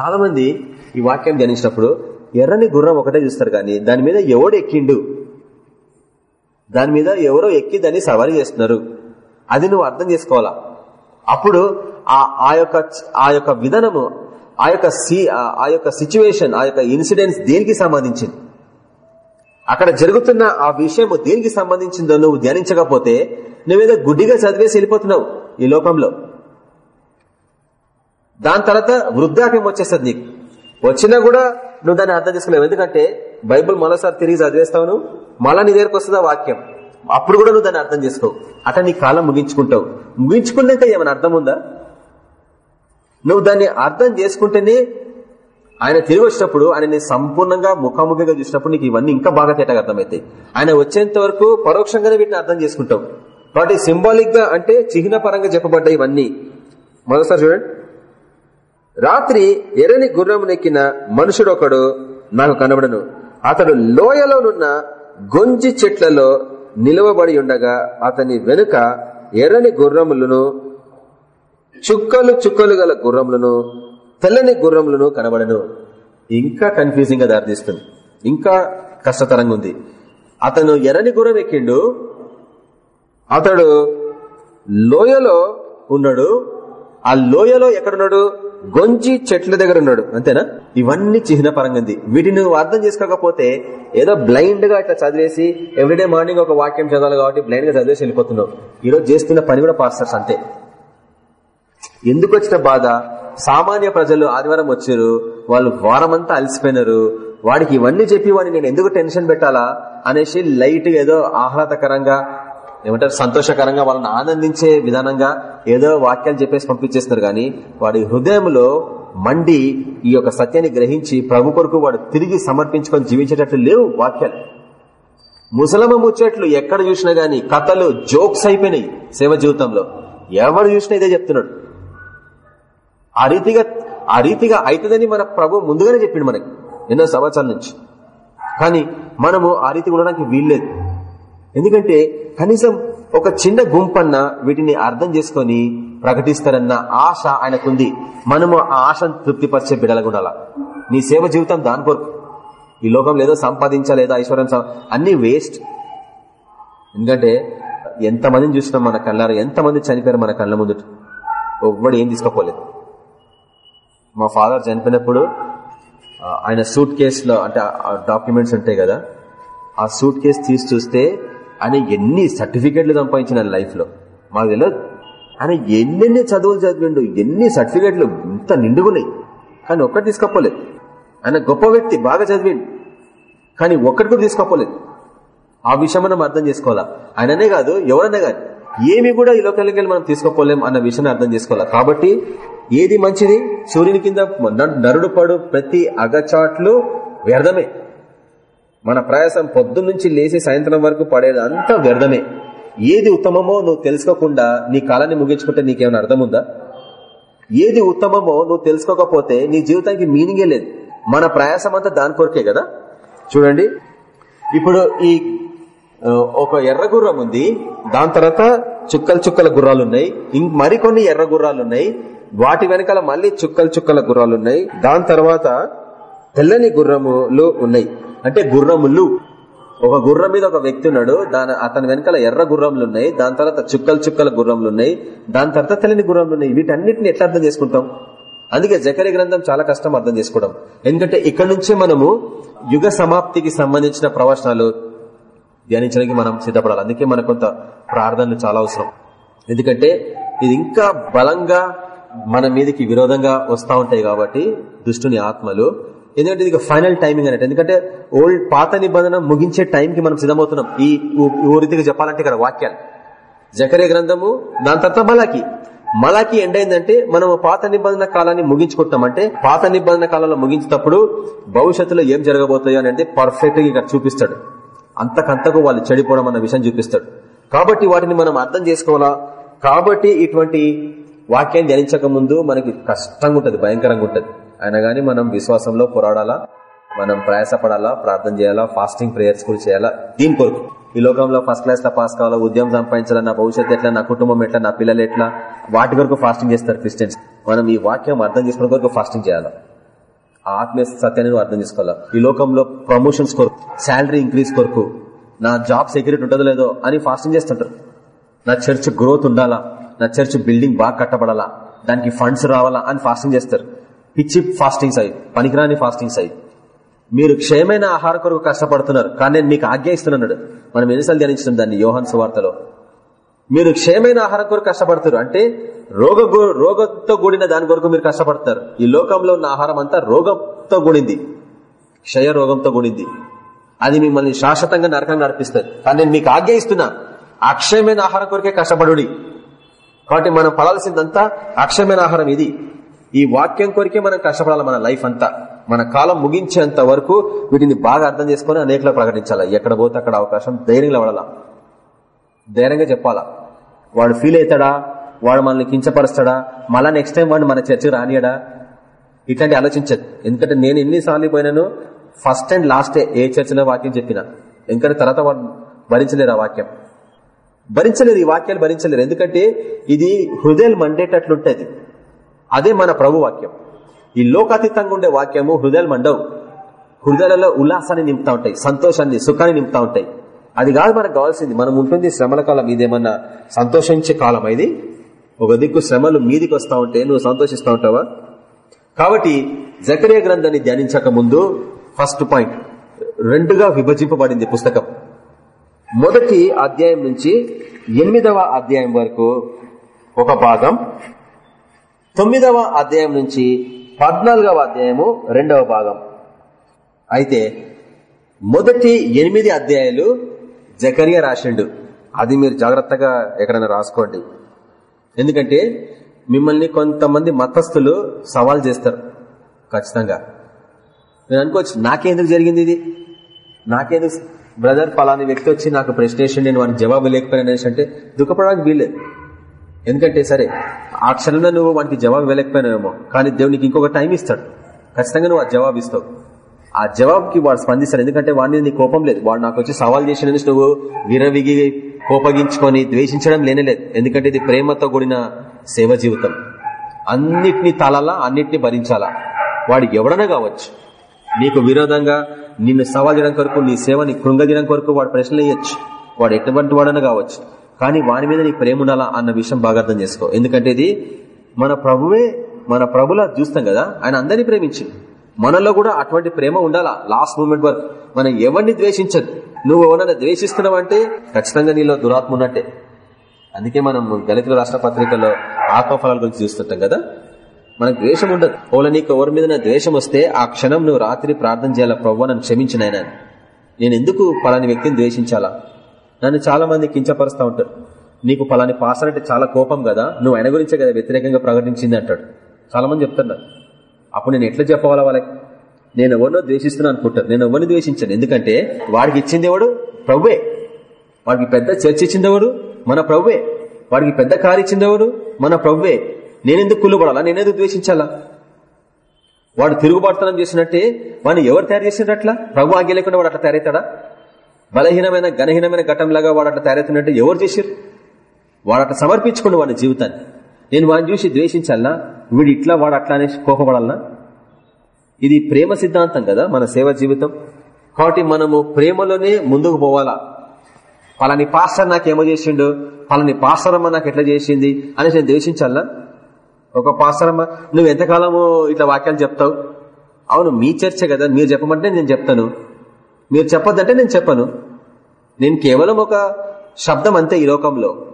చాలా మంది ఈ వాక్యం ధ్యానించినప్పుడు ఎర్రని గుర్రం ఒకటే చూస్తారు కానీ దాని మీద ఎవడు ఎక్కిండు? దాని మీద ఎవరో ఎక్కి దాన్ని సవారీ చేస్తున్నారు. అది నువ్వు అర్థం చేసుకోవాలా? అప్పుడు ఆ యొక్క ఆ యొక్క విధానము ఆ యొక్క ఆ యొక్క సిచ్యువేషన్ ఆ యొక్క ఇన్సిడెంట్స్ దేనికి సంబంధించింది? అక్కడ జరుగుతున్న ఆ విషయము దేనికి సంబంధించిందో నువ్వు ధ్యానించకపోతే నువ్వేదో గుడ్డిగా చదివేసి వెళ్ళిపోతున్నావు ఈ లోకంలో. దాని తర్వాత వృద్ధాప్యం వచ్చేస్తుంది నీకు. వచ్చినా కూడా నువ్వు దాన్ని అర్థం చేసుకున్నావు ఎందుకంటే బైబుల్ మరోసారి తిరిగి చదివేస్తావు మళ్ళా నీ దగ్గరకు వస్తుందా వాక్యం? అప్పుడు కూడా నువ్వు దాన్ని అర్థం చేసుకోవు అట నీ కాలం ముగించుకుంటావు. ముగించుకున్నాక ఏమైనా అర్థం ఉందా? నువ్వు దాన్ని అర్థం చేసుకుంటేనే ఆయన తిరిగి వచ్చినప్పుడు ఆయనని సంపూర్ణంగా ముఖాముఖిగా చూసినప్పుడు నీకు ఇవన్నీ ఇంకా బాగా తేటగా అర్థమవుతాయి. ఆయన వచ్చేంత వరకు పరోక్షంగానే వీటిని అర్థం చేసుకుంటావు. కాబట్టి సింబాలిక్గా అంటే చిహ్న పరంగా చెప్పబడ్డ ఇవన్నీ. మరోసారి చూడండి. రాత్రి ఎర్రని గుర్రమునెక్కిన మనుషుడొకడు నాకు కనబడను. అతడు లోయలోనున్న గొంజి చెట్లలో నిలవబడి ఉండగా అతని వెనుక ఎర్రని గుర్రములను చుక్కలు చుక్కలు గల గుర్రములను తెల్లని గుర్రములను కనబడను. ఇంకా కన్ఫ్యూజింగ్గా దారితీస్తుంది. ఇంకా కష్టతరంగా ఉంది అతను ఎర్రని గుర్రం ఎక్కిండు. అతడు లోయలో ఉన్నాడు. ఆ లోయలో ఎక్కడున్నాడు? గొంజి చెట్ల దగ్గర ఉన్నాడు. అంతేనా? ఇవన్నీ చిహ్న పరంగా వీటిని నువ్వు అర్థం చేసుకోకపోతే ఏదో బ్లైండ్గా ఇట్లా చదివేసి ఎవ్రీడే మార్నింగ్ ఒక వాక్యం చదవాలి కాబట్టి బ్లైండ్గా చదివేసి వెళ్ళిపోతున్నావు. ఈరోజు చేస్తున్న పని కూడా పాస్టర్స్ అంతే. ఎందుకు వచ్చిన బాధ? సామాన్య ప్రజలు ఆదివారం వచ్చారు. వాళ్ళు వారమంతా అలసిపోయినారు. వాడికి ఇవన్నీ చెప్పి వాడిని నేను ఎందుకు టెన్షన్ పెట్టాలా అనేసి లైట్ ఏదో ఆహ్లాదకరంగా ఏమంటారు సంతోషకరంగా వాళ్ళని ఆనందించే విధానంగా ఏదో వాక్యాలు చెప్పేసి పంపించేస్తున్నారు కానీ వాడి హృదయంలో మండి ఈ యొక్క సత్యాన్ని గ్రహించి ప్రభు కొరకు వాడు తిరిగి సమర్పించుకొని జీవించేటట్లు లేవు వాక్యాలు. ముసలమ్మ ముచ్చట్లు ఎక్కడ చూసినా గానీ కథలు జోక్స్ అయిపోయినాయి సేవ జీవితంలో. ఎవరు చూసినా ఇదే చెప్తున్నాడు. ఆ రీతిగా ఆ రీతిగా అవుతుందని మన ప్రభు ముందుగానే చెప్పిండు మనకి ఎన్నో సంవత్సరాల నుంచి. కానీ మనము ఆ రీతిగా ఉండడానికి వీల్లేదు. ఎందుకంటే కనీసం ఒక చిన్న గుంపన్న వీటిని అర్థం చేసుకొని ప్రకటిస్తారన్న ఆశ ఆయనకుంది. మనము ఆ ఆశను తృప్తిపరిచే బిడలగుండాల నీ సేవ జీవితం దాని కొరకు. ఈ లోకంలో ఏదో సంపాదించలేదో ఐశ్వర్యం అన్ని వేస్ట్. ఎందుకంటే ఎంతమందిని చూసినాం మన కళ్ళారు ఎంతమంది చనిపోయారు మన కళ్ళ ముందు ఒవ్వడు ఏం తీసుకోపోలేదు. మా ఫాదర్ చనిపోయినప్పుడు ఆయన సూట్ కేసులో అంటే డాక్యుమెంట్స్ ఉంటాయి కదా ఆ సూట్ కేసు తీసి చూస్తే ఆయన ఎన్ని సర్టిఫికెట్లు సంపాదించిన లైఫ్లో మాకు తెలియదు. ఆయన ఎన్నెన్ని చదువులు చదివిండు ఎన్ని సర్టిఫికెట్లు ఇంత నిండుగున్నాయి. కానీ ఒక్కటి తీసుకోపోలేదు. ఆయన గొప్ప వ్యక్తి బాగా చదివిండు. కానీ ఒక్కటి కూడా తీసుకోపోలేదు. ఆ విషయం మనం అర్థం చేసుకోవాలా? ఆయననే కాదు ఎవరన్నా కాదు. ఏమి కూడా ఈ లోకాలకి మనం తీసుకోపోలేం అన్న విషయాన్ని అర్థం చేసుకోవాలా? కాబట్టి ఏది మంచిది? సూర్యుని కింద నరుడు పడు ప్రతి అగచాట్లు వ్యర్థమే. మన ప్రయాసం పొద్దు నుంచి లేచి సాయంత్రం వరకు పడేది అంతా వ్యర్థమే. ఏది ఉత్తమమో నువ్వు తెలుసుకోకుండా నీ కాలాన్ని ముగించుకుంటే నీకేమైనా అర్థం ఉందా ఏది ఉత్తమమో నువ్వు తెలుసుకోకపోతే నీ జీవితానికి మీనింగే లేదు. మన ప్రయాసం అంతా దాని కొరకే కదా? చూడండి. ఇప్పుడు ఈ ఒక ఎర్ర గుర్రం ఉంది. దాని తర్వాత చుక్కల చుక్కల గుర్రాలు ఉన్నాయి మరికొన్ని ఎర్ర గుర్రాలు ఉన్నాయి వాటి వెనకాల మళ్ళీ చుక్కల చుక్కల గుర్రాలు ఉన్నాయి దాని తర్వాత తెల్లని గుర్రములు ఉన్నాయి. అంటే గుర్రములు. ఒక గుర్రం మీద ఒక వ్యక్తి ఉన్నాడు. దాని అతని వెనకాల ఎర్ర గుర్రములు ఉన్నాయి. దాని తర్వాత చుక్కల చుక్కల గుర్రములు ఉన్నాయి. దాని తర్వాత తెల్లని గుర్రములు ఉన్నాయి. వీటన్నిటిని ఎట్లా అర్థం చేసుకుంటాం? అందుకే జకరి గ్రంథం చాలా కష్టం అర్థం చేసుకోవడం. ఎందుకంటే ఇక్కడ నుంచే మనము యుగ సమాప్తికి సంబంధించిన ప్రవచనాలు ధ్యానించడానికి మనం సిద్ధపడాలి. అందుకే మనకు కొంత ప్రార్థనలు చాలా అవసరం. ఎందుకంటే ఇది ఇంకా బలంగా మన మీదకి విరోధంగా వస్తూ ఉంటాయి కాబట్టి దుష్టుని ఆత్మలు ఎందుకంటే ఇది ఫైనల్ టైమింగ్ అన్నట్టు. ఎందుకంటే ఓల్డ్ పాత నిబంధన ముగించే టైంకి మనం సిద్ధమవుతున్నాం. ఈ ఊరితిగా చెప్పాలంటే ఇక్కడ వాక్యాలు. జకరే గ్రంథము దాని తర్వాత మలాకి మలాకి ఎండ్ అయిందంటే మనం పాత నిబంధన కాలాన్ని ముగించుకుంటాం అంటే పాత నిబంధన కాలంలో ముగించేటప్పుడు భవిష్యత్తులో ఏం జరగబోతాయో అనేది పర్ఫెక్ట్గా ఇక్కడ చూపిస్తాడు. అంతకంతకు వాళ్ళు చెడిపోవడం అన్న విషయం చూపిస్తాడు. కాబట్టి వాటిని మనం అర్థం చేసుకోవాలా? కాబట్టి ఇటువంటి వాక్యాన్ని ధ్యానించక ముందు మనకి కష్టంగా ఉంటుంది భయంకరంగా ఉంటుంది అయినా కానీ మనం విశ్వాసంలో పోరాడాలా? మనం ప్రయాసపడాలా? ప్రార్థన చేయాలా? ఫాస్టింగ్ ప్రేయర్స్ కూడా చేయాలా? దీని కొరకు ఈ లోకంలో ఫస్ట్ క్లాస్లో పాస్ కావాలా? ఉద్యమం సంపాదించాలా? నా భవిష్యత్తు ఎట్లా? నా కుటుంబం ఎట్లా? నా పిల్లలు ఎట్లా? వాటి కొరకు ఫాస్టింగ్ చేస్తారు క్రిస్టియన్స్. మనం ఈ వాక్యం అర్థం చేసుకున్న కొరకు ఫాస్టింగ్ చేయాలా? ఆ ఆత్మీయ సత్యాన్ని అర్థం చేసుకోవాలా? ఈ లోకంలో ప్రమోషన్స్ కొరకు శాలరీ ఇంక్రీజ్ కొరకు నా జాబ్ సెక్యూరిటీ ఉంటుందో లేదో అని ఫాస్టింగ్ చేస్తుంటారు. నా చర్చ్ గ్రోత్ ఉండాలా? నా చర్చ్ బిల్డింగ్ బాగా కట్టబడాలా? దానికి ఫండ్స్ రావాలా? అని ఫాస్టింగ్ చేస్తారు. పిచ్చి ఫాస్టింగ్స్ అయ్యి పనికిరాని ఫాస్టింగ్స్ అయ్యి మీరు క్షయమైన ఆహార కొరకు కష్టపడుతున్నారు కానీ నేను మీకు ఆజ్ఞ ఇస్తున్నాడు మనం ఎన్నిసార్లు ధ్యానించడం దాన్ని యోహన్ సువార్తలో. మీరు క్షయమైన ఆహారం కొరకు కష్టపడుతున్నారు అంటే రోగ రోగంతో కూడిన దాని కొరకు మీరు కష్టపడతారు ఈ లోకంలో ఉన్న ఆహారం అంతా రోగంతో కూడింది. క్షయ రోగంతో కూడింది. అది మిమ్మల్ని శాశ్వతంగా నరకంగా నడిపిస్తుంది. కానీ నేను మీకు ఆజ్ఞ ఇస్తున్నా అక్షయమైన ఆహారం కొరకే కష్టపడుడి. కాబట్టి మనం పడాల్సిందంతా అక్షయమైన ఆహారం ఇది. ఈ వాక్యం కొరికే మనం కష్టపడాలి మన లైఫ్ అంతా. మన కాలం ముగించేంత వరకు వీటిని బాగా అర్థం చేసుకుని అనేకలో ప్రకటించాలి. ఎక్కడ పోతే అక్కడ అవకాశం ధైర్యంగా పడాలా ధైర్యంగా చెప్పాలా? వాడు ఫీల్ అవుతాడా? వాడు మనల్ని కించపరుస్తాడా? మళ్ళా నెక్స్ట్ టైం వాడు మన చర్చకు రానియడా? ఇట్లాంటి ఆలోచించదు. ఎందుకంటే నేను ఎన్నిసార్లు పోయినాను ఫస్ట్ అండ్ లాస్ట్ ఏ చర్చలో వాక్యం చెప్పిన. ఎందుకంటే తర్వాత వాడు భరించలేరు ఆ వాక్యం. భరించలేరు ఈ వాక్యాలు భరించలేరు. ఎందుకంటే ఇది హృదయాలు మండేటట్లుంటది. అదే మన ప్రభు వాక్యం. ఈ లోకాతీతంగా ఉండే వాక్యము హృదయాలు మండవు. హృదయాలలో ఉల్లాసాన్ని నింపుతా ఉంటాయి సంతోషాన్ని సుఖాన్ని నింపుతా ఉంటాయి. అది కాదు మనకు కావాల్సింది. మనం ఉంటుంది శ్రమల కాలం ఇదేమన్నా సంతోషించే కాలం ఇది? ఒక దిక్కు శ్రమలు మీదికి వస్తా ఉంటే నువ్వు సంతోషిస్తూ ఉంటావా? కాబట్టి జకరియా గ్రంథాన్ని ధ్యానించక ముందు ఫస్ట్ పాయింట్. రెండుగా విభజింపబడింది పుస్తకం. మొదటి అధ్యాయం నుంచి ఎనిమిదవ అధ్యాయం వరకు ఒక భాగం తొమ్మిదవ అధ్యాయం నుంచి పద్నాలుగవ అధ్యాయము రెండవ భాగం. అయితే మొదటి ఎనిమిది అధ్యాయాలు జకరియా రాసిండు. అది మీరు జాగ్రత్తగా ఎక్కడైనా రాసుకోండి. ఎందుకంటే మిమ్మల్ని కొంతమంది మతస్థులు సవాల్ చేస్తారు. ఖచ్చితంగా. నేను అనుకోవచ్చు నాకెందుకు జరిగింది ఇది? నాకెందుకు బ్రదర్ ఫలాని వ్యక్తి వచ్చి నాకు ప్రశ్న నేను వానికి జవాబు లేకపోయినా అంటే దుఃఖపడడానికి వీల్లేదు. ఎందుకంటే సరే ఆ క్షణంలో నువ్వు వానికి జవాబు వెళ్ళకపోయినావేమో కానీ దేవునికి ఇంకొక టైం ఇస్తాడు. ఖచ్చితంగా నువ్వు ఆ జవాబు ఇస్తావు. ఆ జవాబుకి వాడు స్పందిస్తాడు ఎందుకంటే వాడిని నీ కోపం లేదు. వాడు నాకు వచ్చి సవాల్ చేసిన నువ్వు విరవిగి కోపగించుకొని ద్వేషించడం లేనేలేదు. ఎందుకంటే ఇది ప్రేమతో కూడిన సేవ జీవితం. అన్నిటిని తలలా అన్నిటినీ భరించాలా? వాడు ఎవడన్నా కావచ్చు. నీకు విరోధంగా నిన్ను సవాల్ చేయడం కొరకు నీ సేవని కృంగదీయడం కొరకు వాడు ప్రశ్నలు వేయచ్చు. వాడు ఎటువంటి వాడన కావచ్చు. కానీ వాని మీద నీ ప్రేమ ఉండాలా అన్న విషయం బాగా అర్థం చేసుకో. ఎందుకంటే ఇది మన ప్రభువే మన ప్రభులా చూస్తాం కదా ఆయన అందరినీ ప్రేమించింది. మనలో కూడా అటువంటి ప్రేమ ఉండాలా? లాస్ట్ మూమెంట్ వరకు. మనం ఎవరిని ద్వేషించదు. నువ్వు ఎవరన్నా ద్వేషిస్తున్నావంటే ఖచ్చితంగా నీలో దురాత్మ ఉన్నట్టే. అందుకే మనం దళితుల రాష్ట్ర పత్రికలో ఆత్మఫలాల గురించి చూస్తుంటాం కదా. మనకు ద్వేషం ఉండదు. ఓలా నీకు ఎవరి మీద ద్వేషం వస్తే ఆ క్షణం నువ్వు రాత్రి ప్రార్థన చేయాలా? ప్రవ్వ నన్ను క్షమించిన నేను ఎందుకు పలాని వ్యక్తిని ద్వేషించాలా? నన్ను చాలా మంది కించపరుస్తూ ఉంటారు. నీకు పలాని పాసర్ అంటే చాలా కోపం కదా నువ్వు ఆయన గురించే కదా వ్యతిరేకంగా ప్రకటించింది అంటాడు. చాలా మంది చెప్తున్నారు. అప్పుడు నేను ఎట్లా చెప్పవాలా వాళ్ళకి? నేను ఎవరినో ద్వేషిస్తున్నా అనుకుంటారు. నేను ఎవరిని ద్వేషించాను? ఎందుకంటే వాడికి ఇచ్చింది ఎవడు? ప్రభువే. వాడికి పెద్ద చర్చ ఇచ్చింది ఎవడు? మన ప్రభువే. వాడికి పెద్ద కారు ఇచ్చింది ఎవడు? మన ప్రభువే. నేనెందుకు కుళ్ళుపడాలా నేనెందుకు ద్వేషించాలా? వాడు తిరుగుబాటుతనం చేసినట్టే వాడిని ఎవరు తయారు చేసినట్లా ప్రభు ఆగ్య లేకుండా వాడు అట్లా తయారవుతాడా? బలహీనమైన ఘనహీనమైన ఘటంలాగా వాడు అట్లా తయారవుతున్నట్టు ఎవరు చేశారు? వాడు అట్లా సమర్పించుకోండి వాడి జీవితాన్ని. నేను వాడిని చూసి ద్వేషించాలనా? వీడు ఇట్లా వాడు అట్లా అనేసి కోపపడాలనా? ఇది ప్రేమ సిద్ధాంతం కదా మన సేవ జీవితం. కాబట్టి మనము ప్రేమలోనే ముందుకు పోవాలా. పలాని పాస్టర్ నాకేమో చేసిండు పలాని పాస్టరమ్మ నాకు ఎట్లా చేసింది అనేసి నేను ద్వేషించాలనా? ఒక పాస్టరమ్మ నువ్వు ఎంతకాలము ఇట్లా వాక్యాలు చెప్తావు? అవును మీ చర్చ కదా మీరు చెప్పమంటే నేను చెప్తాను. మీరు చెప్పొద్దంటే నేను చెప్పను. నేను కేవలం ఒక శబ్దం అంతే ఈ లోకంలో.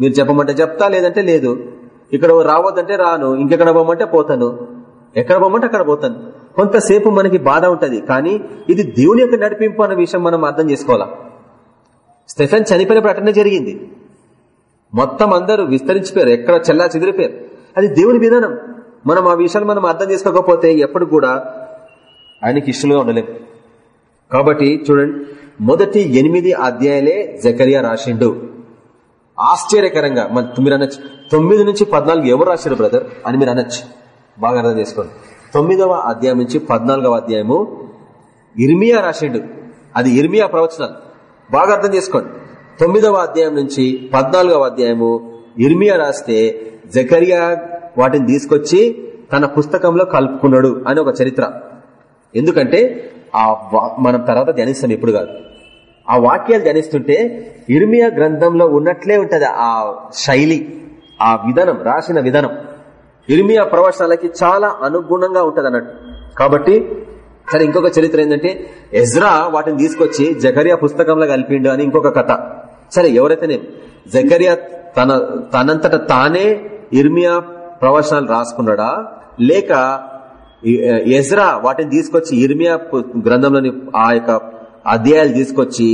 మీరు చెప్పమంటే చెప్తా లేదంటే లేదు. ఇక్కడ రావద్దంటే రాను ఇంకెక్కడ పోమంటే పోతాను. ఎక్కడ పోమంటే అక్కడ పోతాను. కొంతసేపు మనకి బాధ ఉంటుంది కానీ ఇది దేవుని యొక్క నడిపింపు అన్న విషయం మనం అర్థం చేసుకోవాలా? స్టెఫెన్ చనిపోయినప్పుడు అటనే జరిగింది. మొత్తం అందరూ విస్తరించిపోయారు ఎక్కడ చెల్లా చెదిరిపోయారు. అది దేవుని విధానం. మనం ఆ విషయాలు మనం అర్థం చేసుకోకపోతే ఎప్పుడు కూడా ఆయనకి ఇష్టలుగా ఉండలేం. కాబట్టి చూడండి మొదటి ఎనిమిది అధ్యాయాలే జకరియా రాసిండు. ఆశ్చర్యకరంగా మీరు అనొచ్చు. తొమ్మిది నుంచి పద్నాలుగు ఎవరు రాశారు బ్రదర్? అని మీరు అనొచ్చు. బాగా అర్థం చేసుకోండి. తొమ్మిదవ అధ్యాయం నుంచి పద్నాలుగవ అధ్యాయము ఇర్మియా రాసిండు. అది ఇర్మియా ప్రవచనాలు. బాగా అర్థం చేసుకోండి. తొమ్మిదవ అధ్యాయం నుంచి పద్నాలుగవ అధ్యాయము ఇర్మియా రాస్తే జకరియా వాటిని తీసుకొచ్చి తన పుస్తకంలో కలుపుకున్నాడు అని ఒక చరిత్ర. ఎందుకంటే ఆ మనం తర్వాత ధ్యానిస్తాం ఎప్పుడు కాదు. ఆ వాక్యాలు ధ్యానిస్తుంటే ఇర్మియా గ్రంథంలో ఉన్నట్లే ఉంటది ఆ శైలి ఆ విధానం రాసిన విధానం. ఇర్మియా ప్రవచనాలకి చాలా అనుగుణంగా ఉంటది అన్నట్టు. కాబట్టి సరే ఇంకొక చరిత్ర ఏంటంటే ఎజ్రా వాటిని తీసుకొచ్చి జకరియా పుస్తకంలో కలిపిండు అని ఇంకొక కథ. సరే ఎవరైతేనే జకరియా తన తనంతట తానే ఇర్మియా ప్రవచనాలు రాసుకున్నాడా? లేక ఎజ్రా వాటిని తీసుకొచ్చి ఇర్మియా గ్రంథంలోని ఆ యొక్క అధ్యాయాలు తీసుకొచ్చి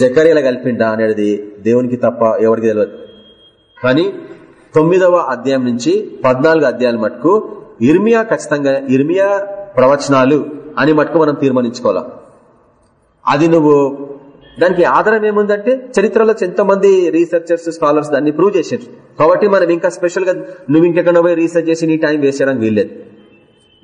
జకర్యాల కలిపిండా అనేది దేవునికి తప్ప ఎవరికి తెలియదు కానీ తొమ్మిదవ అధ్యాయం నుంచి పద్నాలుగు అధ్యాయాల మటుకు ఇర్మియా ఖచ్చితంగా ఇర్మియా ప్రవచనాలు అని మటుకు మనం తీర్మానించుకోవాలా? అది నువ్వు దానికి ఆధారం ఏముందంటే చరిత్రలో ఎంతమంది రీసెర్చర్స్ స్కాలర్స్ దాన్ని ప్రూవ్ చేశారు కాబట్టి మనం ఇంకా స్పెషల్గా నువ్వు ఇంకెక్కడ పోయి రీసెర్చ్ చేసి నీ టైం వేసేయడానికి వీల్లేదు.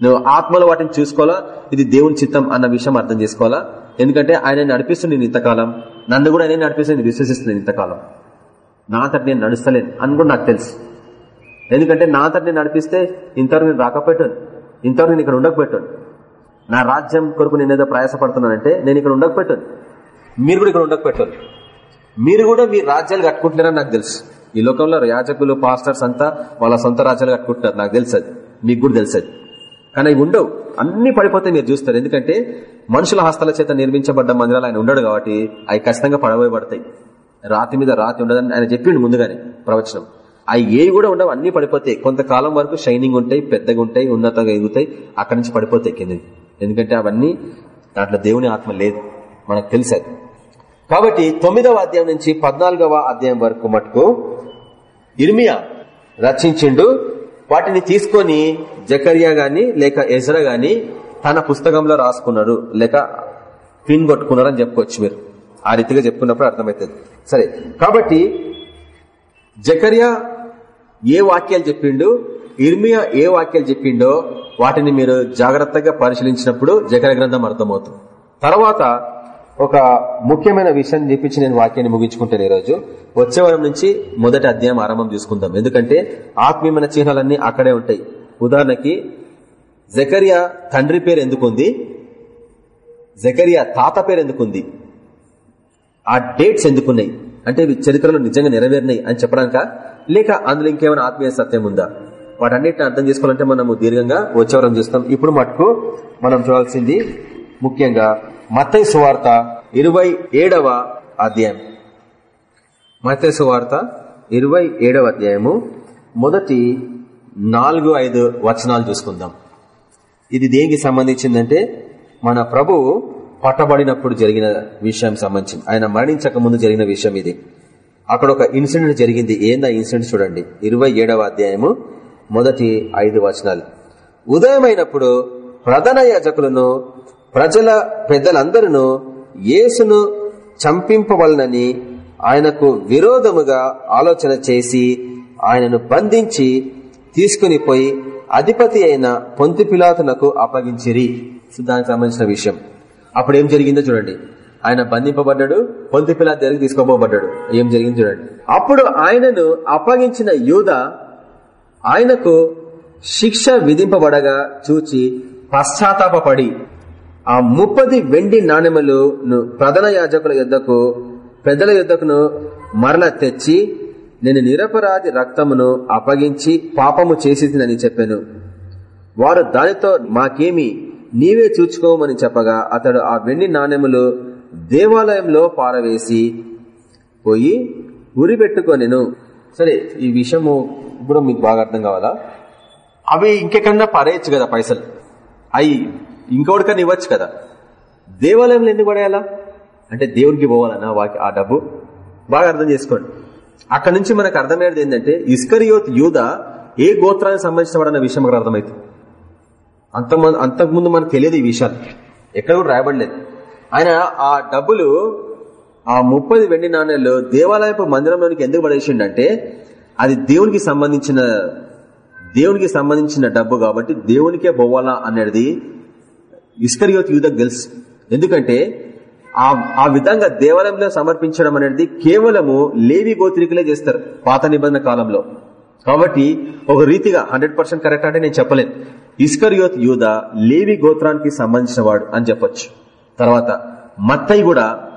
నువ్వు ఆత్మలో వాటిని చూసుకోవాలా? ఇది దేవుని చిత్తం అన్న విషయం అర్థం చేసుకోవాలా? ఎందుకంటే ఆయన నడిపిస్తుంది నేను ఇంతకాలం. నన్ను కూడా ఆయన నడిపిస్తుంది విశ్వసిస్తుంది ఇంతకాలం. నా అంతటి నేను నడుస్తలేను అని కూడా నాకు తెలుసు. ఎందుకంటే నా అంతటి నేను నడిపిస్తే ఇంతవరకు నేను రాకపోయాను. ఇంతవరకు నేను ఇక్కడ ఉండకపోయాను. నా రాజ్యం కొరకు నేను ఏదో ప్రయాసపడుతున్నానంటే నేను ఇక్కడ ఉండకపోయాను. మీరు కూడా ఇక్కడ ఉండకపోయాను మీరు కూడా మీ రాజ్యాలు కట్టుకుంటున్నారని నాకు తెలుసు. ఈ లోకంలో యాజకులు పాస్టర్స్ అంతా వాళ్ళ సొంత రాజ్యాలు కట్టుకుంటున్నారు. నాకు తెలుసు అది. మీకు కూడా తెలుసు కానీ అవి ఉండవు. అన్ని పడిపోతాయి మీరు చూస్తారు. ఎందుకంటే మనుషుల హస్తల చేత నిర్మించబడ్డ మందిరాలు ఆయన ఉండడు కాబట్టి అవి ఖచ్చితంగా పడవేయబడతాయి. రాతి మీద రాతి ఉండదని ఆయన చెప్పిండు ముందుగానే ప్రవచనం. అవి ఏవి కూడా ఉండవు. అన్ని పడిపోతాయి. కొంతకాలం వరకు షైనింగ్ ఉంటాయి పెద్దగా ఉంటాయి ఉన్నతంగా ఎగుతాయి అక్కడి నుంచి పడిపోతాయి కింద ఎందుకంటే అవన్నీ దాంట్లో దేవుని ఆత్మ లేదు. మనకు తెలుసు కాబట్టి తొమ్మిదవ అధ్యాయం నుంచి పద్నాలుగవ అధ్యాయం వరకు మటుకు ఇర్మియా రచించిండు. వాటిని తీసుకొని జకరియా గాని లేక ఎజరా గాని తన పుస్తకంలో రాసుకున్నారు లేక పిన్ కొట్టుకున్నారు అని చెప్పుకోవచ్చు మీరు. ఆ రీతిగా చెప్పుకున్నప్పుడు అర్థమవుతుంది. సరే కాబట్టి జకరియా ఏ వాక్యాలు చెప్పిండు ఇర్మియా ఏ వాక్యాలు చెప్పిండో వాటిని మీరు జాగ్రత్తగా పరిశీలించినప్పుడు జకర గ్రంథం అర్థమవుతుంది. తర్వాత ఒక ముఖ్యమైన విషయాన్ని చూపించి నేను వాక్యాన్ని ముగించుకుంటాను ఈరోజు. వచ్చే వారం నుంచి మొదటి అధ్యాయం ఆరంభం చూసుకుందాం ఎందుకంటే ఆత్మీయమైన చిహ్నాలన్నీ అక్కడే ఉంటాయి. ఉదాహరణకి జకరియా తండ్రి పేరు ఎందుకుంది? జకరియా తాత పేరు ఎందుకుంది? ఆ డేట్స్ ఎందుకున్నాయి? అంటే ఇవి చరిత్రలో నిజంగా నెరవేరినాయి అని చెప్పడానిక? లేక అందులో ఇంకేమైనా ఆత్మీయ సత్యం ఉందా? వాటన్నిటిని అర్థం చేసుకోవాలంటే మనము దీర్ఘంగా వచ్చేవరం చూస్తాం. ఇప్పుడు మటుకు మనం చూడాల్సింది ముఖ్యంగా మత్తయి సువార్త ఇరవై ఏడవ అధ్యాయం. మత్తయి సువార్త ఇరవై ఏడవ అధ్యాయము. మొదటి నాలుగు ఐదు వచనాలు చూసుకుందాం. ఇది దేనికి సంబంధించిందంటే మన ప్రభువు పట్టబడినప్పుడు జరిగిన విషయం సంబంధించింది ఆయన మరణించక ముందు జరిగిన విషయం ఇది. అక్కడ ఒక ఇన్సిడెంట్ జరిగింది. ఏందా ఇన్సిడెంట్ చూడండి. ఇరవై అధ్యాయము మొదటి ఐదు వచనాలు. ఉదయమైనప్పుడు ప్రధాన యాజకులను ప్రజల పెద్దలందరూ యేసును చంపింపవలనని ఆయనకు విరోధముగా ఆలోచన చేసి ఆయనను బంధించి తీసుకుని పోయి అధిపతి అయిన పొంతిపిలాతునకు అప్పగించిరి. దానికి సంబంధించిన విషయం. అప్పుడు ఏం జరిగిందో చూడండి. ఆయన బంధింపబడ్డాడు పొంతిపిలా దగ్గరికి తీసుకోబోబడ్డాడు ఏం జరిగింది చూడండి. అప్పుడు ఆయనను అప్పగించిన యూధ ఆయనకు శిక్ష విధింపబడగా చూచి పశ్చాత్తాపడి ఆ ముప్పది వెండి నాణ్యములు ప్రధాన యాజకుల యుద్ధకు పెద్దల యుద్ధకును మరల తెచ్చి నేను నిరపరాధి రక్తమును అప్పగించి పాపము చేసేదినని చెప్పాను. వారు దానితో మాకేమి నీవే చూచుకోమని చెప్పగా అతడు ఆ వెండి నాణెములు దేవాలయంలో పారవేసి పోయి ఉరి పెట్టుకొనిను. సరే ఈ విషయము ఇప్పుడు మీకు బాగా అర్థం కావాలా? అవి ఇంకెక్కడన్నా పారేయచ్చు కదా పైసలు. అవి ఇంకొకటికన్నా ఇవ్వచ్చు కదా. దేవాలయంలో ఎందుకు పడేయాలా? అంటే దేవునికి పోవాలన్నా వాకి ఆ డబ్బు? బాగా అర్థం చేసుకోండి. అక్కడ నుంచి మనకు అర్థమయ్యేది ఏంటంటే ఇస్కరియోత్ యూధ ఏ గోత్రానికి సంబంధించిన వాడన్న విషయం మనకు అర్థమవుతుంది అంతమంది అంతకుముందు మనకు తెలియదు ఈ విషయాలు. ఎక్కడ కూడా రాయబడలేదు. ఆయన ఆ డబ్బులు ఆ ముప్పది వెండి నాణ్యాలు దేవాలయపు మందిరంలోనికి ఎందుకు పడేసిండంటే అది దేవునికి సంబంధించిన దేవునికి సంబంధించిన డబ్బు కాబట్టి దేవునికే పోవాలా అనేది ఇస్కరియోత్ యూదకు తెలుసు. ఎందుకంటే ఆ ఆ విధంగా దేవాలయంలో సమర్పించడం అనేది కేవలము లేవి గోత్రికులే చేస్తారు పాత నిబంధన కాలంలో. కాబట్టి ఒక రీతిగా హండ్రెడ్ కరెక్ట్ అంటే నేను చెప్పలేను. ఇస్కరియోత్ యూద లేవి గోత్రానికి సంబంధించిన వాడు అని చెప్పొచ్చు. తర్వాత మత్తయ్య కూడా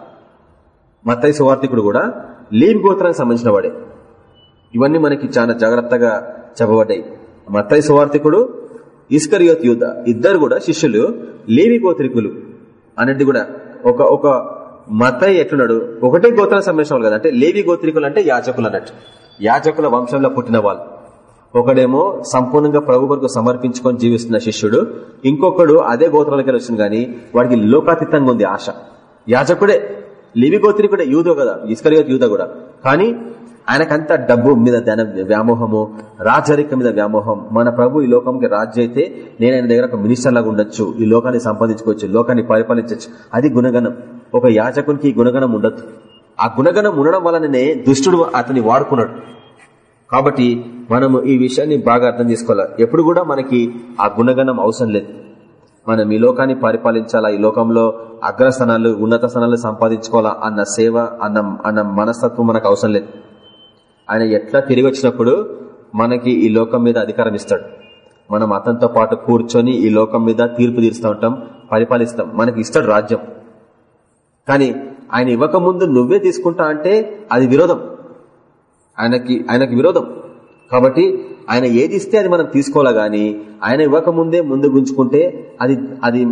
మత్తయ్య సువార్థికుడు కూడా లేవి గోత్రానికి సంబంధించిన వాడే. ఇవన్నీ మనకి చాలా జాగ్రత్తగా చెప్పబడ్డాయి. మత్తయ్య సువార్థికుడు ఇస్కరియోత్ యూత ఇద్దరు కూడా శిష్యులు లేవి గోత్రికులు. అనేది కూడా ఒక ఒక మత ఎట్లున్నాడు? ఒకటే గోత్రం సంబంధించిన కదా అంటే లేవి గోత్రికులు అంటే యాచకులు అన్నట్టు. యాచకుల వంశంలో పుట్టిన వాళ్ళు. ఒకడేమో సంపూర్ణంగా ప్రభు కొరకు సమర్పించుకొని జీవిస్తున్న శిష్యుడు. ఇంకొకడు అదే గోత్రాలకి వచ్చింది కానీ వాడికి లోకాతీతంగా ఉంది ఆశ. యాజకుడే. లివి గోత్రికుడే యూదో కదా ఇస్కరియోత్ యూద కూడా. కానీ ఆయనకంతా డబ్బు మీద ధన వ్యామోహము రాజరిక మీద వ్యామోహం. మన ప్రభు ఈ లోకంకి రాజు అయితే నేను ఆయన దగ్గర ఒక మినిస్టర్ లాగా ఉండొచ్చు. ఈ లోకాన్ని సంపాదించుకోవచ్చు లోకాన్ని పరిపాలించవచ్చు అది గుణగణం. ఒక యాచకునికి గుణగణం ఉండదు. ఆ గుణగణం ఉండడం వలననే దుష్టుడు అతని వాడుకున్నాడు. కాబట్టి మనము ఈ విషయాన్ని బాగా అర్థం చేసుకోవాలి. ఎప్పుడు కూడా మనకి ఆ గుణగణం అవసరం లేదు. మనం ఈ లోకాన్ని పరిపాలించాలా? ఈ లోకంలో అగ్రస్థానాలు ఉన్నత స్థానాలు సంపాదించుకోవాలా? అన్న సేవ అన్న అన్న మనస్తత్వం మనకు అవసరం లేదు. ఆయన ఎట్లా తిరిగి వచ్చినప్పుడు మనకి ఈ లోకం మీద అధికారం ఇస్తాడు. మనం అతనితో పాటు కూర్చొని ఈ లోకం మీద తీర్పు తీరుస్తూ ఉంటాం పరిపాలిస్తాం. మనకి ఇస్తాడు రాజ్యం. కానీ ఆయన ఇవ్వకముందు నువ్వే తీసుకుంటా అంటే అది విరోధం. ఆయనకి ఆయనకి విరోధం. కాబట్టి ఆయన ఏది ఇస్తే అది మనం తీసుకోవాలా గాని ఆయన ఇవ్వకముందే ముందు గుంజుకుంటే అది అది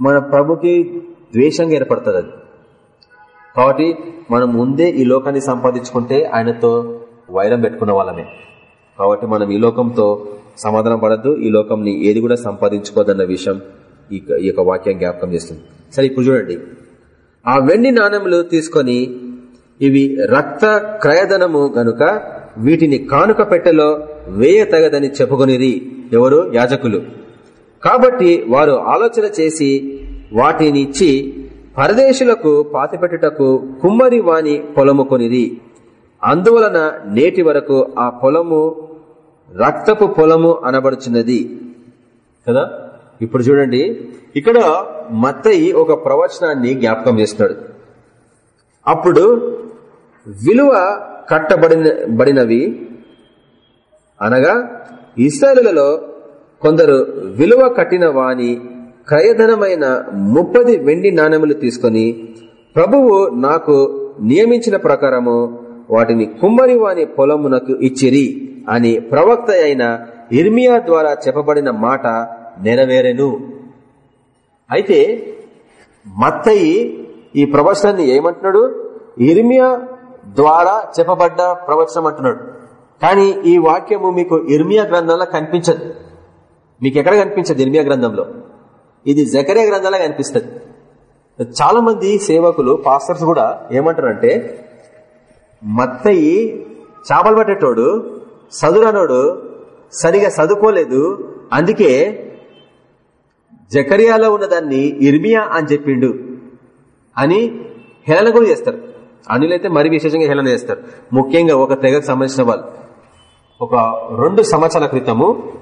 మన ప్రభుకి ద్వేషంగా ఏర్పడుతుంది అది. కాబట్టి మనం ముందే ఈ లోకాన్ని సంపాదించుకుంటే ఆయనతో వైరం పెట్టుకున్న వాళ్ళమే. కాబట్టి మనం ఈ లోకంతో సమాధానం పడద్దు. ఈ లోకంని ఏది కూడా సంపాదించుకోదన్న విషయం ఈ యొక్క వాక్యం జ్ఞాపకం చేస్తుంది. సరే ఇప్పుడు చూడండి. ఆ వెండి నాణెములు తీసుకొని ఇవి రక్త క్రయధనము గనుక వీటిని కానుక పెట్టెలో వేయ తగదని చెప్పుకొనిరి. ఎవరు? యాజకులు. కాబట్టి వారు ఆలోచన చేసి వాటినిచ్చి పరదేశులకు పాతిపెట్టుటకు కుమ్మరి వాణి పొలము కొనిది అందువలన నేటి వరకు ఆ పొలము రక్తపు పొలము అనబడుచున్నది. కదా? ఇప్పుడు చూడండి. ఇక్కడ మత్తయి ఒక ప్రవచనాన్ని జ్ఞాపకం చేస్తున్నాడు. అప్పుడు విలువ కట్టబడిన బడినవి అనగా ఇస్రాయలులలో కొందరు విలువ కట్టిన వాని క్రయధనమైన ముప్పది వెండి నాణెములు తీసుకొని ప్రభువు నాకు నియమించిన ప్రకారము వాటిని కుమ్మరి వాని పొలమునకు ఇచ్చిరి అని ప్రవక్త అయిన ఇర్మియా ద్వారా చెప్పబడిన మాట నెరవేరెను. అయితే మత్తయి ఈ ప్రవచనాన్ని ఏమంటున్నాడు? ఇర్మియా ద్వారా చెప్పబడ్డ ప్రవచనం అంటున్నాడు కానీ ఈ వాక్యము మీకు ఇర్మియా గ్రంథంలో కనిపించదు. మీకు ఎక్కడ కనిపించదు ఇర్మియా గ్రంథంలో? ఇది జకరే గ్రంథంలో కనిపిస్తుంది. చాలా మంది సేవకులు పాస్టర్స్ కూడా ఏమంటారంటే మత్తయి చేపలు పట్టేటోడు చదువురానోడు సరిగా చదువుకోలేదు అందుకే జకరియాలో ఉన్నదాన్ని ఇర్మియా అని చెప్పిండు అని హేళన కూడా చేస్తారు. అనులైతే మరి విశేషంగా హేళన చేస్తారు. ముఖ్యంగా ఒక తెగకు సంబంధించిన వాళ్ళు. ఒక రెండు సంవత్సరాల క్రితము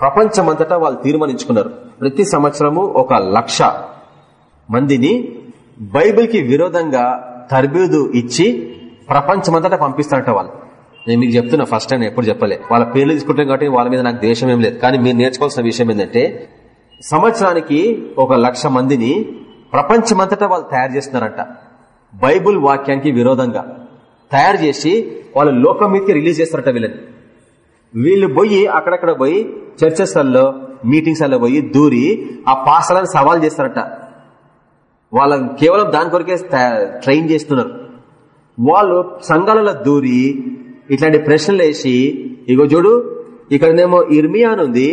ప్రపంచమంతటా వాళ్ళు తీర్మానించుకున్నారు. ప్రతి సంవత్సరము ఒక లక్ష మందిని బైబిల్కి విరోధంగా తర్బీదు ఇచ్చి ప్రపంచమంతటా పంపిస్తారంట వాళ్ళు. నేను మీకు చెప్తున్నా ఫస్ట్ టైం ఎప్పుడు చెప్పలే. వాళ్ళ పేర్లు తీసుకుంటాం కాబట్టి వాళ్ళ మీద నాకు దేశం ఏం లేదు. కానీ మీరు నేర్చుకోవాల్సిన విషయం ఏంటంటే సంవత్సరానికి ఒక లక్ష మందిని ప్రపంచమంతటా వాళ్ళు తయారు చేస్తున్నారంట. బైబుల్ వాక్యానికి విరోధంగా తయారు చేసి వాళ్ళు లోకం మీదకి రిలీజ్ చేస్తారట వీళ్ళని. వీళ్ళు పోయి అక్కడక్కడ పోయి చర్చెస్లలో మీటింగ్స్లలో పోయి దూరి ఆ పాసలను సవాల్ చేస్తారట. వాళ్ళని కేవలం దాని కొరకే ట్రైన్ చేస్తున్నారు. వాళ్ళు సంఘాలలో దూరి ఇట్లాంటి ప్రశ్నలు వేసి ఇగో చూడు ఇక్కడనేమో ఇర్మియా ఉంది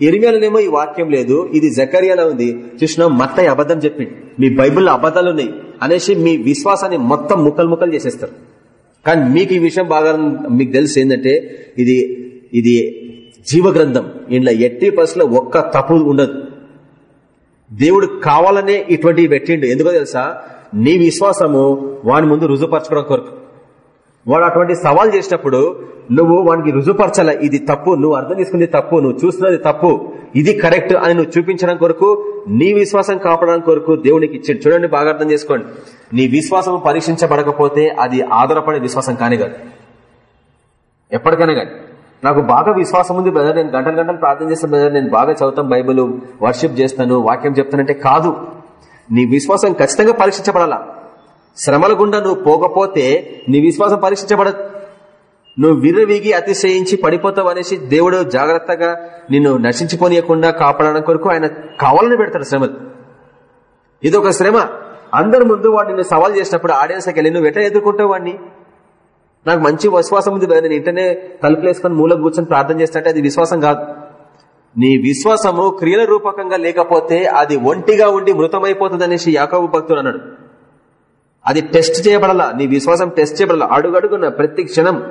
ఇర్మియాలనేమో ఈ వాక్యం లేదు ఇది జకరియాలో ఉంది. చూసిన మత్తయ్య అబద్ధం చెప్పింది. మీ బైబిల్లో అబద్ధాలు ఉన్నాయి అనేసి మీ విశ్వాసాన్ని మొత్తం ముక్కలు ముక్కలు చేసేస్తారు. కానీ మీకు ఈ విషయం బాగా మీకు తెలుసు ఏంటంటే ఇది ఇది జీవ గ్రంథం ఇంట్లో ఎట్టి పరిస్థితుల్లో ఒక్క తప్పు ఉండదు. దేవుడు కావాలనే ఇటువంటివి పెట్టిండు. ఎందుకో తెలుసా? నీ విశ్వాసము వాని ముందు రుజుపరచుకోవడం కొరకు. వాడు అటువంటి సవాల్ చేసినప్పుడు నువ్వు వానికి రుజుపరచాల ఇది తప్పు నువ్వు అర్థం చేసుకునేది తప్పు నువ్వు చూస్తున్నది తప్పు ఇది కరెక్ట్ అని నువ్వు చూపించడం కొరకు నీ విశ్వాసం కాపాడడానికి కొరకు దేవునికి ఇచ్చాడు. చూడండి బాగా అర్థం చేసుకోండి. నీ విశ్వాసం పరీక్షించబడకపోతే అది ఆధారపడే విశ్వాసం కాని కాదు. ఎప్పటికైనా కానీ నాకు బాగా విశ్వాసం ఉంది బ్రదర్. నేను గంటలు గంటలు ప్రార్థన చేస్తాను బ్రదర్. నేను బాగా చదువుతాను బైబుల్ వర్షిప్ చేస్తాను వాక్యం చెప్తానంటే కాదు. నీ విశ్వాసం ఖచ్చితంగా పరీక్షించబడాలా? శ్రమల గుండా నువ్వు పోకపోతే నీ విశ్వాసం పరీక్షించబడదు నువ్వు విర్రవీగి అతిశయించి పడిపోతావు అనేసి దేవుడు జాగ్రత్తగా నిన్ను నశించిపోనీయకుండా కాపాడడం కొరకు ఆయన కావాలని పెడతాడు శ్రమలు. ఇది ఒక శ్రమ. అందరి ముందు వాడిని సవాల్ చేసినప్పుడు ఆడియన్స్కి వెళ్ళి నువ్వు ఎట్లా ఎదుర్కొంటావు వాడిని నాకు మంచి విశ్వాసం ఉంది నేను ఇంటనే తలుపులేసుకొని మూల కూర్చొని ప్రార్థన చేస్తుంటే అది విశ్వాసం కాదు. నీ విశ్వాసము క్రియల రూపకంగా లేకపోతే అది ఒంటిగా ఉండి మృతమైపోతుంది అనేసి యాకబు భక్తుడు అన్నాడు. అది టెస్ట్ చేయబడాలా? నీ విశ్వాసం టెస్ట్ చేయబడాలా? అడుగడుగున్న ప్రతి క్షణం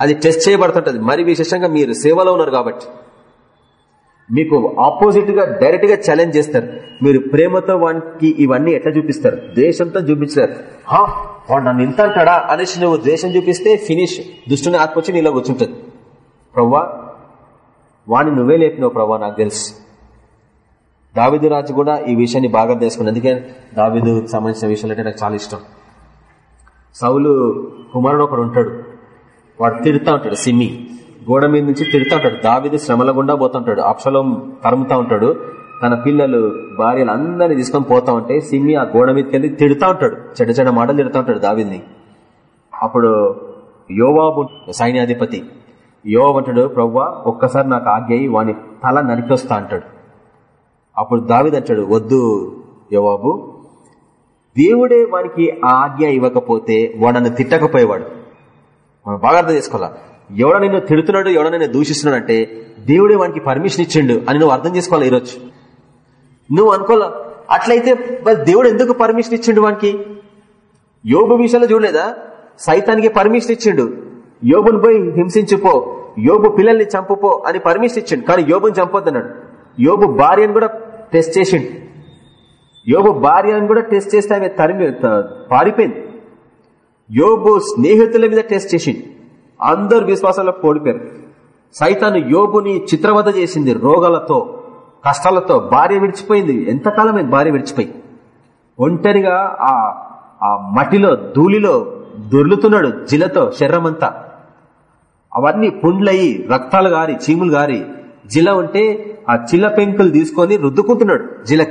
అది టెస్ట్ చేయబడుతుంటది. మరి విశేషంగా మీరు సేవలో ఉన్నారు కాబట్టి. మీకు ఆపోజిట్గా డైరెక్ట్గా ఛాలెంజ్ చేస్తారు. మీరు ప్రేమతో వానికి ఇవన్నీ ఎట్లా చూపిస్తారు? దేశంతో చూపించారు వాడు నన్ను ఇంత అంటాడా? అనేసి నువ్వు ద్వేషం చూపిస్తే ఫినిష్ దుష్టుని ఆత్మొచ్చి నీలో కూర్చుంటది. ప్రవ్వా వాణ్ణి నువ్వే లేపినావు ప్రభా నాకు తెలుసు. దావిదు రాజు కూడా ఈ విషయాన్ని బాగా తెలుసుకుని అందుకే దావిదు సంబంధించిన విషయాలు అంటే నాకు చాలా ఇష్టం. సౌలు కుమారుడు ఒకడు ఉంటాడు. వాడు తిడుతూ ఉంటాడు సిమ్మి గోడ మీద నుంచి తిడుతూ ఉంటాడు. దావిది శ్రమల గుండా పోతుంటాడు అప్సలం తరుముతా ఉంటాడు. తన పిల్లలు భార్యలు అందరినీ తీసుకొని పోతా ఉంటే సిమ్మి ఆ గోడ మీదకి వెళ్ళి తిడుతూ ఉంటాడు. చెడ్డ చెడ్డ మాటలు తిడుతూ ఉంటాడు దావిని అప్పుడు యోవాబు సైన్యాధిపతి యోబు అంటాడు ప్రవ్వా ఒక్కసారి నాకు ఆజ్ఞ వాని తల నరికొస్తా అంటాడు. అప్పుడు దావిది అంటాడు వద్దు యోబాబు దేవుడే వానికి ఆజ్ఞ ఇవ్వకపోతే వాడನ್ನು తిట్టకపోయేవాడు. మనం బాగా అర్థం చేసుకోవాలా? ఎవడ నిన్ను తిడుతున్నాడు ఎవడ నిన్ను దూషిస్తున్నాడు అంటే దేవుడే వానికి పర్మిషన్ ఇచ్చిండు అని నువ్వు అర్థం చేసుకోవాలి ఈరోజు? నువ్వు అనుకోలే అట్లయితే మరి దేవుడు ఎందుకు పర్మిషన్ ఇచ్చిండు వానికి? యోగు విషయంలో చూడలేదా? సైతానికి పర్మిషన్ ఇచ్చిండు. యోబుని పోయి హింసించిపో యోబు పిల్లల్ని చంపుపో అని పర్మిషన్ ఇచ్చిండు. కానీ యోబుని చంపొద్దన్నాడు. యోబు భార్యను కూడా టెస్ట్ చేసిండు. యోబు భార్యను కూడా టెస్ట్ చేస్తే ఆమె తరిమి పారిపోయింది. యోబు స్నేహితుల మీద టెస్ట్ చేసిండు. అందరు విశ్వాసాల్లో పోడిపోయారు. సైతాను యోబుని చిత్రవద చేసింది రోగాలతో కష్టాలతో. భార్య విడిచిపోయింది. ఎంతకాలమైంది భార్య విడిచిపోయి? ఒంటరిగా ఆ ఆ మట్టిలో ధూళిలో దొర్లుతున్నాడు జిలతో శరీరమంతా. అవన్నీ పుండ్లయి రక్తాలు గారి చీములు గారి జిల ఉంటే ఆ చిల్ల పెంకులు తీసుకొని రుద్దుకుంటున్నాడు. జిల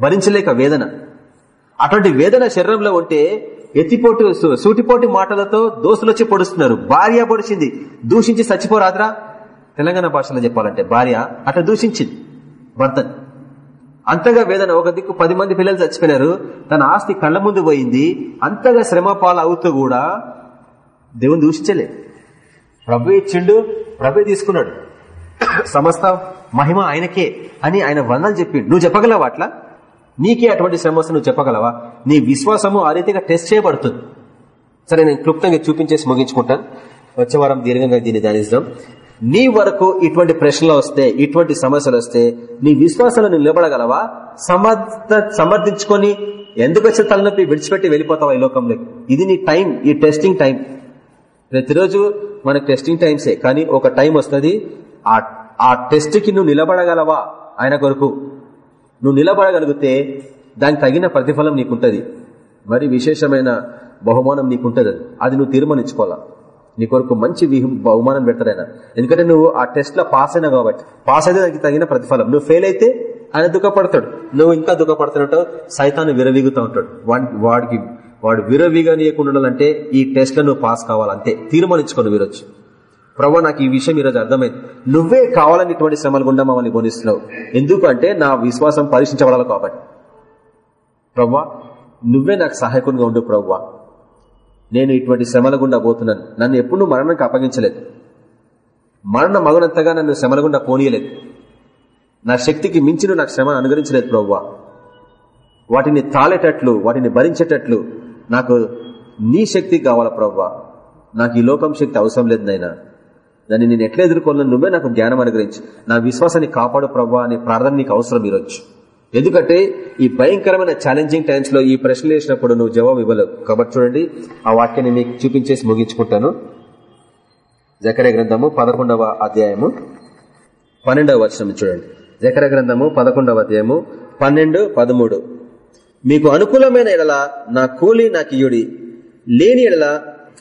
భరించలేక వేదన. అటువంటి వేదన శరీరంలో ఉంటే ఎత్తిపోటు సూటిపోటి మాటలతో దోస్తులు వచ్చి పొడుస్తున్నారు. భార్య పొడిచింది. దూషించి చచ్చిపోరాదరా. తెలంగాణ భాషలో చెప్పాలంటే భార్య అట్లా దూషించింది. భర్తని. అంతగా వేదన ఒక దిక్కు పది మంది పిల్లలు చచ్చిపోయినారు. తన ఆస్తి కళ్ళ ముందు పోయింది. అంతగా శ్రమ పాలు అవుతూ కూడా దేవుని దూషించలేదు. ప్రభు ఇచ్చిండు ప్రభు తీసుకున్నాడు. సమస్త మహిమ ఆయనకే అని ఆయన వర్ణాలు చెప్పిండు నువ్వు చెప్పగలవా అట్లా? నీకే అటువంటి సమస్య నువ్వు చెప్పగలవా? నీ విశ్వాసము ఆ రీతిగా టెస్ట్ చేయబడుతుంది. సరే నేను క్లుప్తంగా చూపించేసి ముగించుకుంటాను. వచ్చే వారం దీర్ఘంగా దీన్ని ధ్యానిస్తాం. నీ వరకు ఇటువంటి ప్రశ్నలు వస్తే ఇటువంటి సమస్యలు వస్తే నీ విశ్వాసాలను నిలబడగలవా? సమర్థ సమర్థించుకొని ఎందుకు వచ్చిన తలనొప్పి విడిచిపెట్టి వెళ్ళిపోతావా ఈ లోకంలో ఇది నీ టైం ఈ టెస్టింగ్ టైం. ప్రతిరోజు మనకు టెస్టింగ్ టైమ్సే కానీ ఒక టైం వస్తుంది. ఆ టెస్ట్కి నువ్వు నిలబడగలవా ఆయన కొరకు? నువ్వు నిలబడగలిగితే దానికి తగిన ప్రతిఫలం నీకుంటుంది. మరి విశేషమైన బహుమానం నీకుంటుంది. అది నువ్వు తీర్మానించుకోవాలా? నీ కొరకు మంచి బహుమానం పెడతారు ఎందుకంటే నువ్వు ఆ టెస్ట్లో పాస్ అయినా కాబట్టి. పాస్ అయితే దానికి తగిన ప్రతిఫలం. నువ్వు ఫెయిల్ అయితే ఆయన దుఃఖపడతాడు. నువ్వు ఇంకా దుఃఖపడుతున్నట్టు సైతాన్ని విరవీగుతూ ఉంటాడు. వాడికి వాడు విరవీగనీయకుండా ఉండాలంటే ఈ టెస్ట్లో నువ్వు పాస్ కావాలంతే తీర్మానించుకొని వీరొచ్చు ప్రభా నాకు ఈ విషయం ఈరోజు అర్థమైంది. నువ్వే కావాలని ఇటువంటి శ్రమలు గుండా మమ్మల్ని బోధిస్తున్నావు ఎందుకంటే నా విశ్వాసం పరీక్షించబడాలి కాబట్టి. ప్రవ్వా నువ్వే నాకు సహాయకునిగా ఉండు ప్రవ్వా. నేను ఇటువంటి శ్రమల గుండా పోతున్నాను. నన్ను ఎప్పుడు మరణానికి అప్పగించలేదు. మరణ మగనంతగా నన్ను శ్రమల గుండా పోనీయలేదు. నా శక్తికి మించిన నాకు శ్రమ అనుగరించలేదు ప్రవ్వా. వాటిని తాళేటట్లు వాటిని భరించేటట్లు నాకు నీ శక్తి కావాలా ప్రవ్వా? నాకు ఈ లోకం శక్తి అవసరం లేదు నైనా దాన్ని నేను ఎట్లా ఎదుర్కొన్నాను నువ్వే నాకు జ్ఞానం అనుగ్రహించి. నా విశ్వాసాన్ని కాపాడు ప్రవ్వా అనే ప్రార్థన నీకు అవసరం ఈరోజు. ఎందుకంటే ఈ భయంకరమైన ఛాలెంజింగ్ టైమ్స్లో ఈ ప్రశ్నలు వేసినప్పుడు నువ్వు జవాబు ఇవ్వలేవు. కాబట్టి చూడండి ఆ వాక్యాన్ని నీకు చూపించేసి ముగించుకుంటాను. జకర గ్రంథము పదకొండవ అధ్యాయము. పన్నెండవ వచనం చూడండి. జకర గ్రంథము పదకొండవ అధ్యాయము. పన్నెండు పదమూడు. మీకు అనుకూలమైన ఎడల నా కూలి నాకు ఇయుడి లేని ఎడల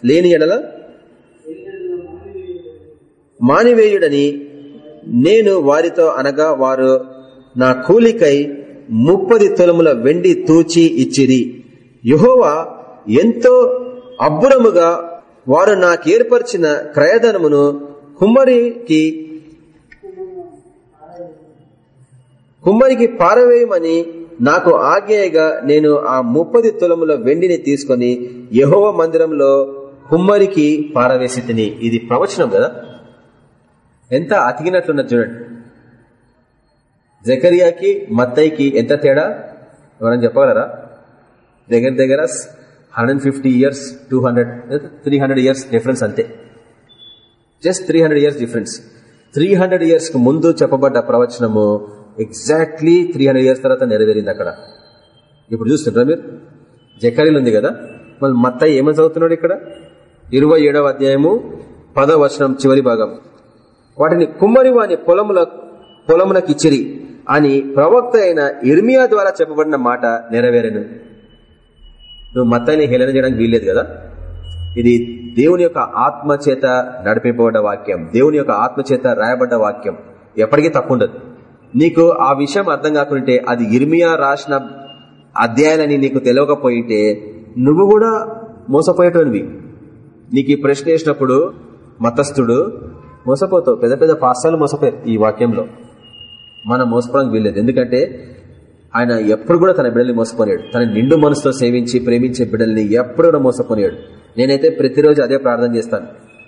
లేని ఎడల మానివేయుడని నేను వారితో అనగా వారు నా కూలికై ముప్పది తొలముల వెండి తూచి ఇచ్చిరి. యుహోవా ఎంతో అబ్బురముగా వారు నాకు ఏర్పరిచిన క్రయధనమును కుమ్మరికి కుమ్మరికి పారవేయమని నాకు ఆజ్ఞయగా నేను ఆ ముప్పది తులముల వెండిని తీసుకుని యహోవ మందిరంలో కుమ్మరికి పారవేసి ఇది ప్రవచనం కదా? ఎంత అతికినట్లున్నది చూడండి. జకరియాకి మత్తయ్యకి ఎంత తేడా? ఎవరైనా చెప్పగలరా? దగ్గర దగ్గర hundred fifty years two hundred three hundred years difference అంతే. Just three hundred years difference three hundred ఇయర్స్కు ముందు చెప్పబడ్డ ప్రవచనము ఎగ్జాక్ట్లీ త్రీ హండ్రెడ్ ఇయర్స్ తర్వాత నెరవేరింది అక్కడ. ఇప్పుడు చూస్తుంటారా మీరు? జకరీలు ఉంది కదా? మళ్ళీ మత్తయ్య ఏమని చదువుతున్నాడు ఇక్కడ? ఇరవై ఏడవ అధ్యాయము పదవ వచనం చివరి భాగం. వాటిని కుమ్మరి వాని పొలముల పొలమునకి ఇచ్చిరి అని ప్రవక్త అయిన ఇర్మియా ద్వారా చెప్పబడిన మాట నెరవేరను. నువ్వు మత్తాయిని హేళన చేయడానికి వీల్లేదు కదా? ఇది దేవుని యొక్క ఆత్మ చేత నడిపింపబడ్డ వాక్యం. దేవుని యొక్క ఆత్మ చేత రాయబడ్డ వాక్యం. ఎప్పటికీ తప్పు ఉండదు నీకు ఆ విషయం అర్థం కాకుంటే అది ఇర్మియా రాసిన అధ్యాయాలని నీకు తెలియకపోయింటే నువ్వు కూడా మోసపోయేటోనివి. నీకు ఈ ప్రశ్న వేసినప్పుడు మతస్థుడు మోసపోతావు. పెద్ద పెద్ద పాసాలు మోసపోయారు ఈ వాక్యంలో. మనం మోసపోవడానికి వీల్లేదు. ఎందుకంటే ఆయన ఎప్పుడు కూడా తన బిడ్డల్ని మోసపోయాడు తన నిండు మనసుతో సేవించి ప్రేమించే బిడ్డల్ని ఎప్పుడు కూడా మోసపోయాడు నేనైతే ప్రతిరోజు అదే ప్రార్థన చేస్తాను.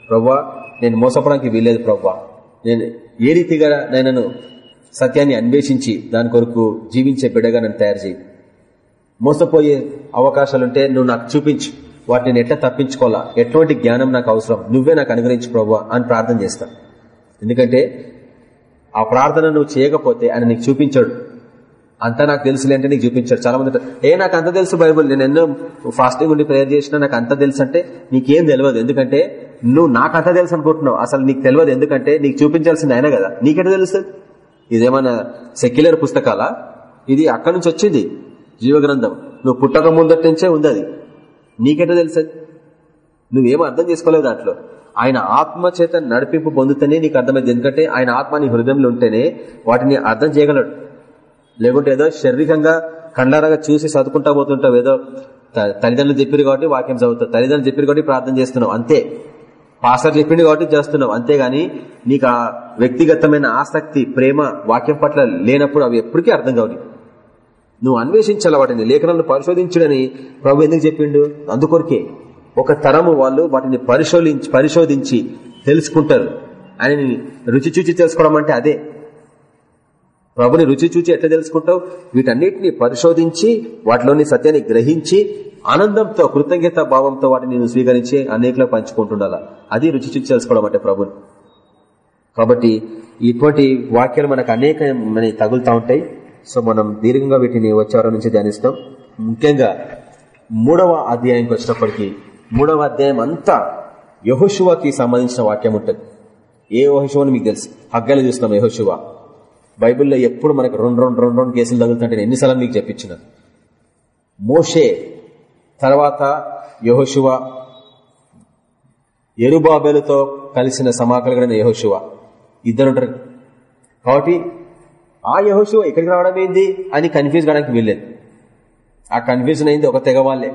ప్రవ్వా నేను మోసపోవడానికి వీల్లేదు ప్రవ్వా. నేను ఏ రీతిగా నేను సత్యాన్ని అన్వేషించి దాని కొరకు జీవించే బిడగా నన్ను తయారు చేయి. మోసపోయే అవకాశాలుంటే నువ్వు నాకు చూపించు. వాటిని ఎట్లా తప్పించుకోవాలా? ఎటువంటి జ్ఞానం నాకు అవసరం? నువ్వే నాకు అనుగ్రహించు ప్రభు అని ప్రార్థన చేస్తాను ఎందుకంటే ఆ ప్రార్థన నువ్వు చేయకపోతే ఆయన నీకు చూపించాడు. అంతా నాకు తెలుసులే అంటే నీకు చూపించాడు. చాలా మంది ఏ నాకు అంత తెలుసు బైబుల్. నేను ఎన్నో ఫాస్టింగ్ ఉండి ప్రేయర్ చేసినా నాకు అంత తెలుసు అంటే నీకేం తెలియదు. ఎందుకంటే నువ్వు నాకు అంత తెలుసు అనుకుంటున్నావు. అసలు నీకు తెలియదు. ఎందుకంటే నీకు చూపించాల్సింది ఆయన కదా. నీకెట తెలుస్తుంది ఇదేమన్నా సెక్యులర్ పుస్తకాలా? ఇది అక్కడి నుంచి వచ్చింది జీవగ్రంథం. నువ్వు పుట్టక ముందటి నుంచే ఉంది అది నీకెట తెలుసది? నువ్వేం అర్థం చేసుకోలేదు దాంట్లో. ఆయన ఆత్మ చేత నడిపింపు పొందుతూనే నీకు అర్థమైంది. ఎందుకంటే ఆయన ఆత్మ నీ హృదయంలో ఉంటేనే వాటిని అర్థం చేయగలడు. లేకుంటే ఏదో శారీరకంగా కండారగా చూసి చదువుకుంటా పోతుంటావు. ఏదో తల్లిదండ్రులు చెప్పారు కాబట్టి వాక్యం చదువుతావు. తల్లిదండ్రులు చెప్పారు కాబట్టి ప్రార్థన చేస్తున్నావు. అంతే. పాస్టర్ చెప్పింది కాబట్టి చేస్తున్నావు. అంతేగాని నీకు ఆ వ్యక్తిగతమైన ఆసక్తి ప్రేమ వాక్యం పట్ల లేనప్పుడు అవి ఎప్పటికీ అర్థం కావు నువ్వు అన్వేషించాల వాటిని లేఖనాలను పరిశోధించుడని ప్రభు ఎందుకు చెప్పిండు? అందుకొరికే ఒక తరము వాళ్ళు వాటిని పరిశోధించి పరిశోధించి తెలుసుకుంటారు. అని రుచి చూచి తెలుసుకోవడం అంటే అదే. ప్రభుని రుచి చూచి ఎట్లా తెలుసుకుంటావు? వీటన్నిటిని పరిశోధించి వాటిలోని సత్యాన్ని గ్రహించి ఆనందంతో కృతజ్ఞత భావంతో వాటిని నేను స్వీకరించి అనేకలో పంచుకుంటుండాలా? అది రుచి చూచి తెలుసుకోవడం అంటే ప్రభుని. కాబట్టి ఇటువంటి వాక్యాలు మనకు అనేక తగులుతా ఉంటాయి. సో మనం దీర్ఘంగా వీటిని వచ్చే నుంచి ధ్యానిస్తాం. ముఖ్యంగా మూడవ అధ్యాయంకి వచ్చినప్పటికీ మూడవ అధ్యాయం అంతా యహోశువాకి సంబంధించిన వాక్యం ఉంటుంది. ఏ యహోశువని మీకు తెలుసు? హగ్గలు చూస్తున్నాం యహోశువ బైబిల్లో ఎప్పుడు మనకు రెండు రెండు రెండు రెండు కేసులు తగులుతుంటే ఎన్నిసార్లు మీకు చెప్పించిన మోషే తర్వాత యహోశువ ఎరుబాబేలతో కలిసిన సమాకలగడిన యహోశువ ఇద్దరుంటారు. కాబట్టి ఆ యహోశివ ఇక్కడికి రావడం ఏంది అని కన్ఫ్యూజ్ కావడానికి వెళ్ళేది ఆ కన్ఫ్యూజన్ అయింది ఒక తెగ వాళ్ళే.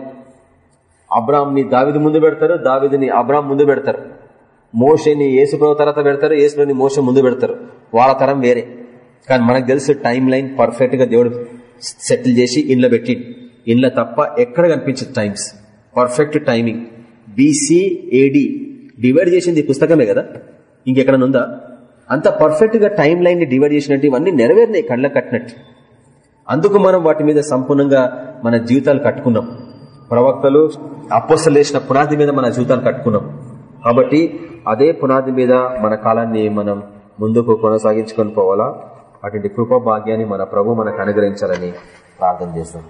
అబ్రామ్ని దావిది ముందు పెడతారు దావిదిని అబ్రామ్ ముందు పెడతారు. మోషని ఏసుప్రభు తర్వాత పెడతారు ఏసుప్రభుని మోస ముందు పెడతారు. వాళ్ళ తరం వేరే. కానీ మనకు తెలుసు టైం లైన్ పర్ఫెక్ట్గా దేవుడు సెటిల్ చేసి ఇండ్ల పెట్టి ఇండ్ల తప్ప ఎక్కడ కనిపించదు times perfect timing BC AD divide చేసింది పుస్తకమే కదా? ఇంకెక్కడ ఉందా అంత పర్ఫెక్ట్గా టైం లైన్ని డివైడ్ చేసినట్టు ఇవన్నీ నెరవేరినాయి కళ్ళ కట్టినట్టు. అందుకు మనం వాటి మీద సంపూర్ణంగా మన జీవితాలు కట్టుకున్నాం. ప్రవక్తలు అప్పసలు పునాది మీద మన జీవితాలు కట్టుకున్నాం. కాబట్టి అదే పునాది మీద మన కాలాన్ని మనం ముందుకు కొనసాగించుకొని పోవాలా? అటువంటి కృపభాగ్యాన్ని మన ప్రభు మనకు అనుగ్రహించాలని ప్రార్థన చేస్తాం.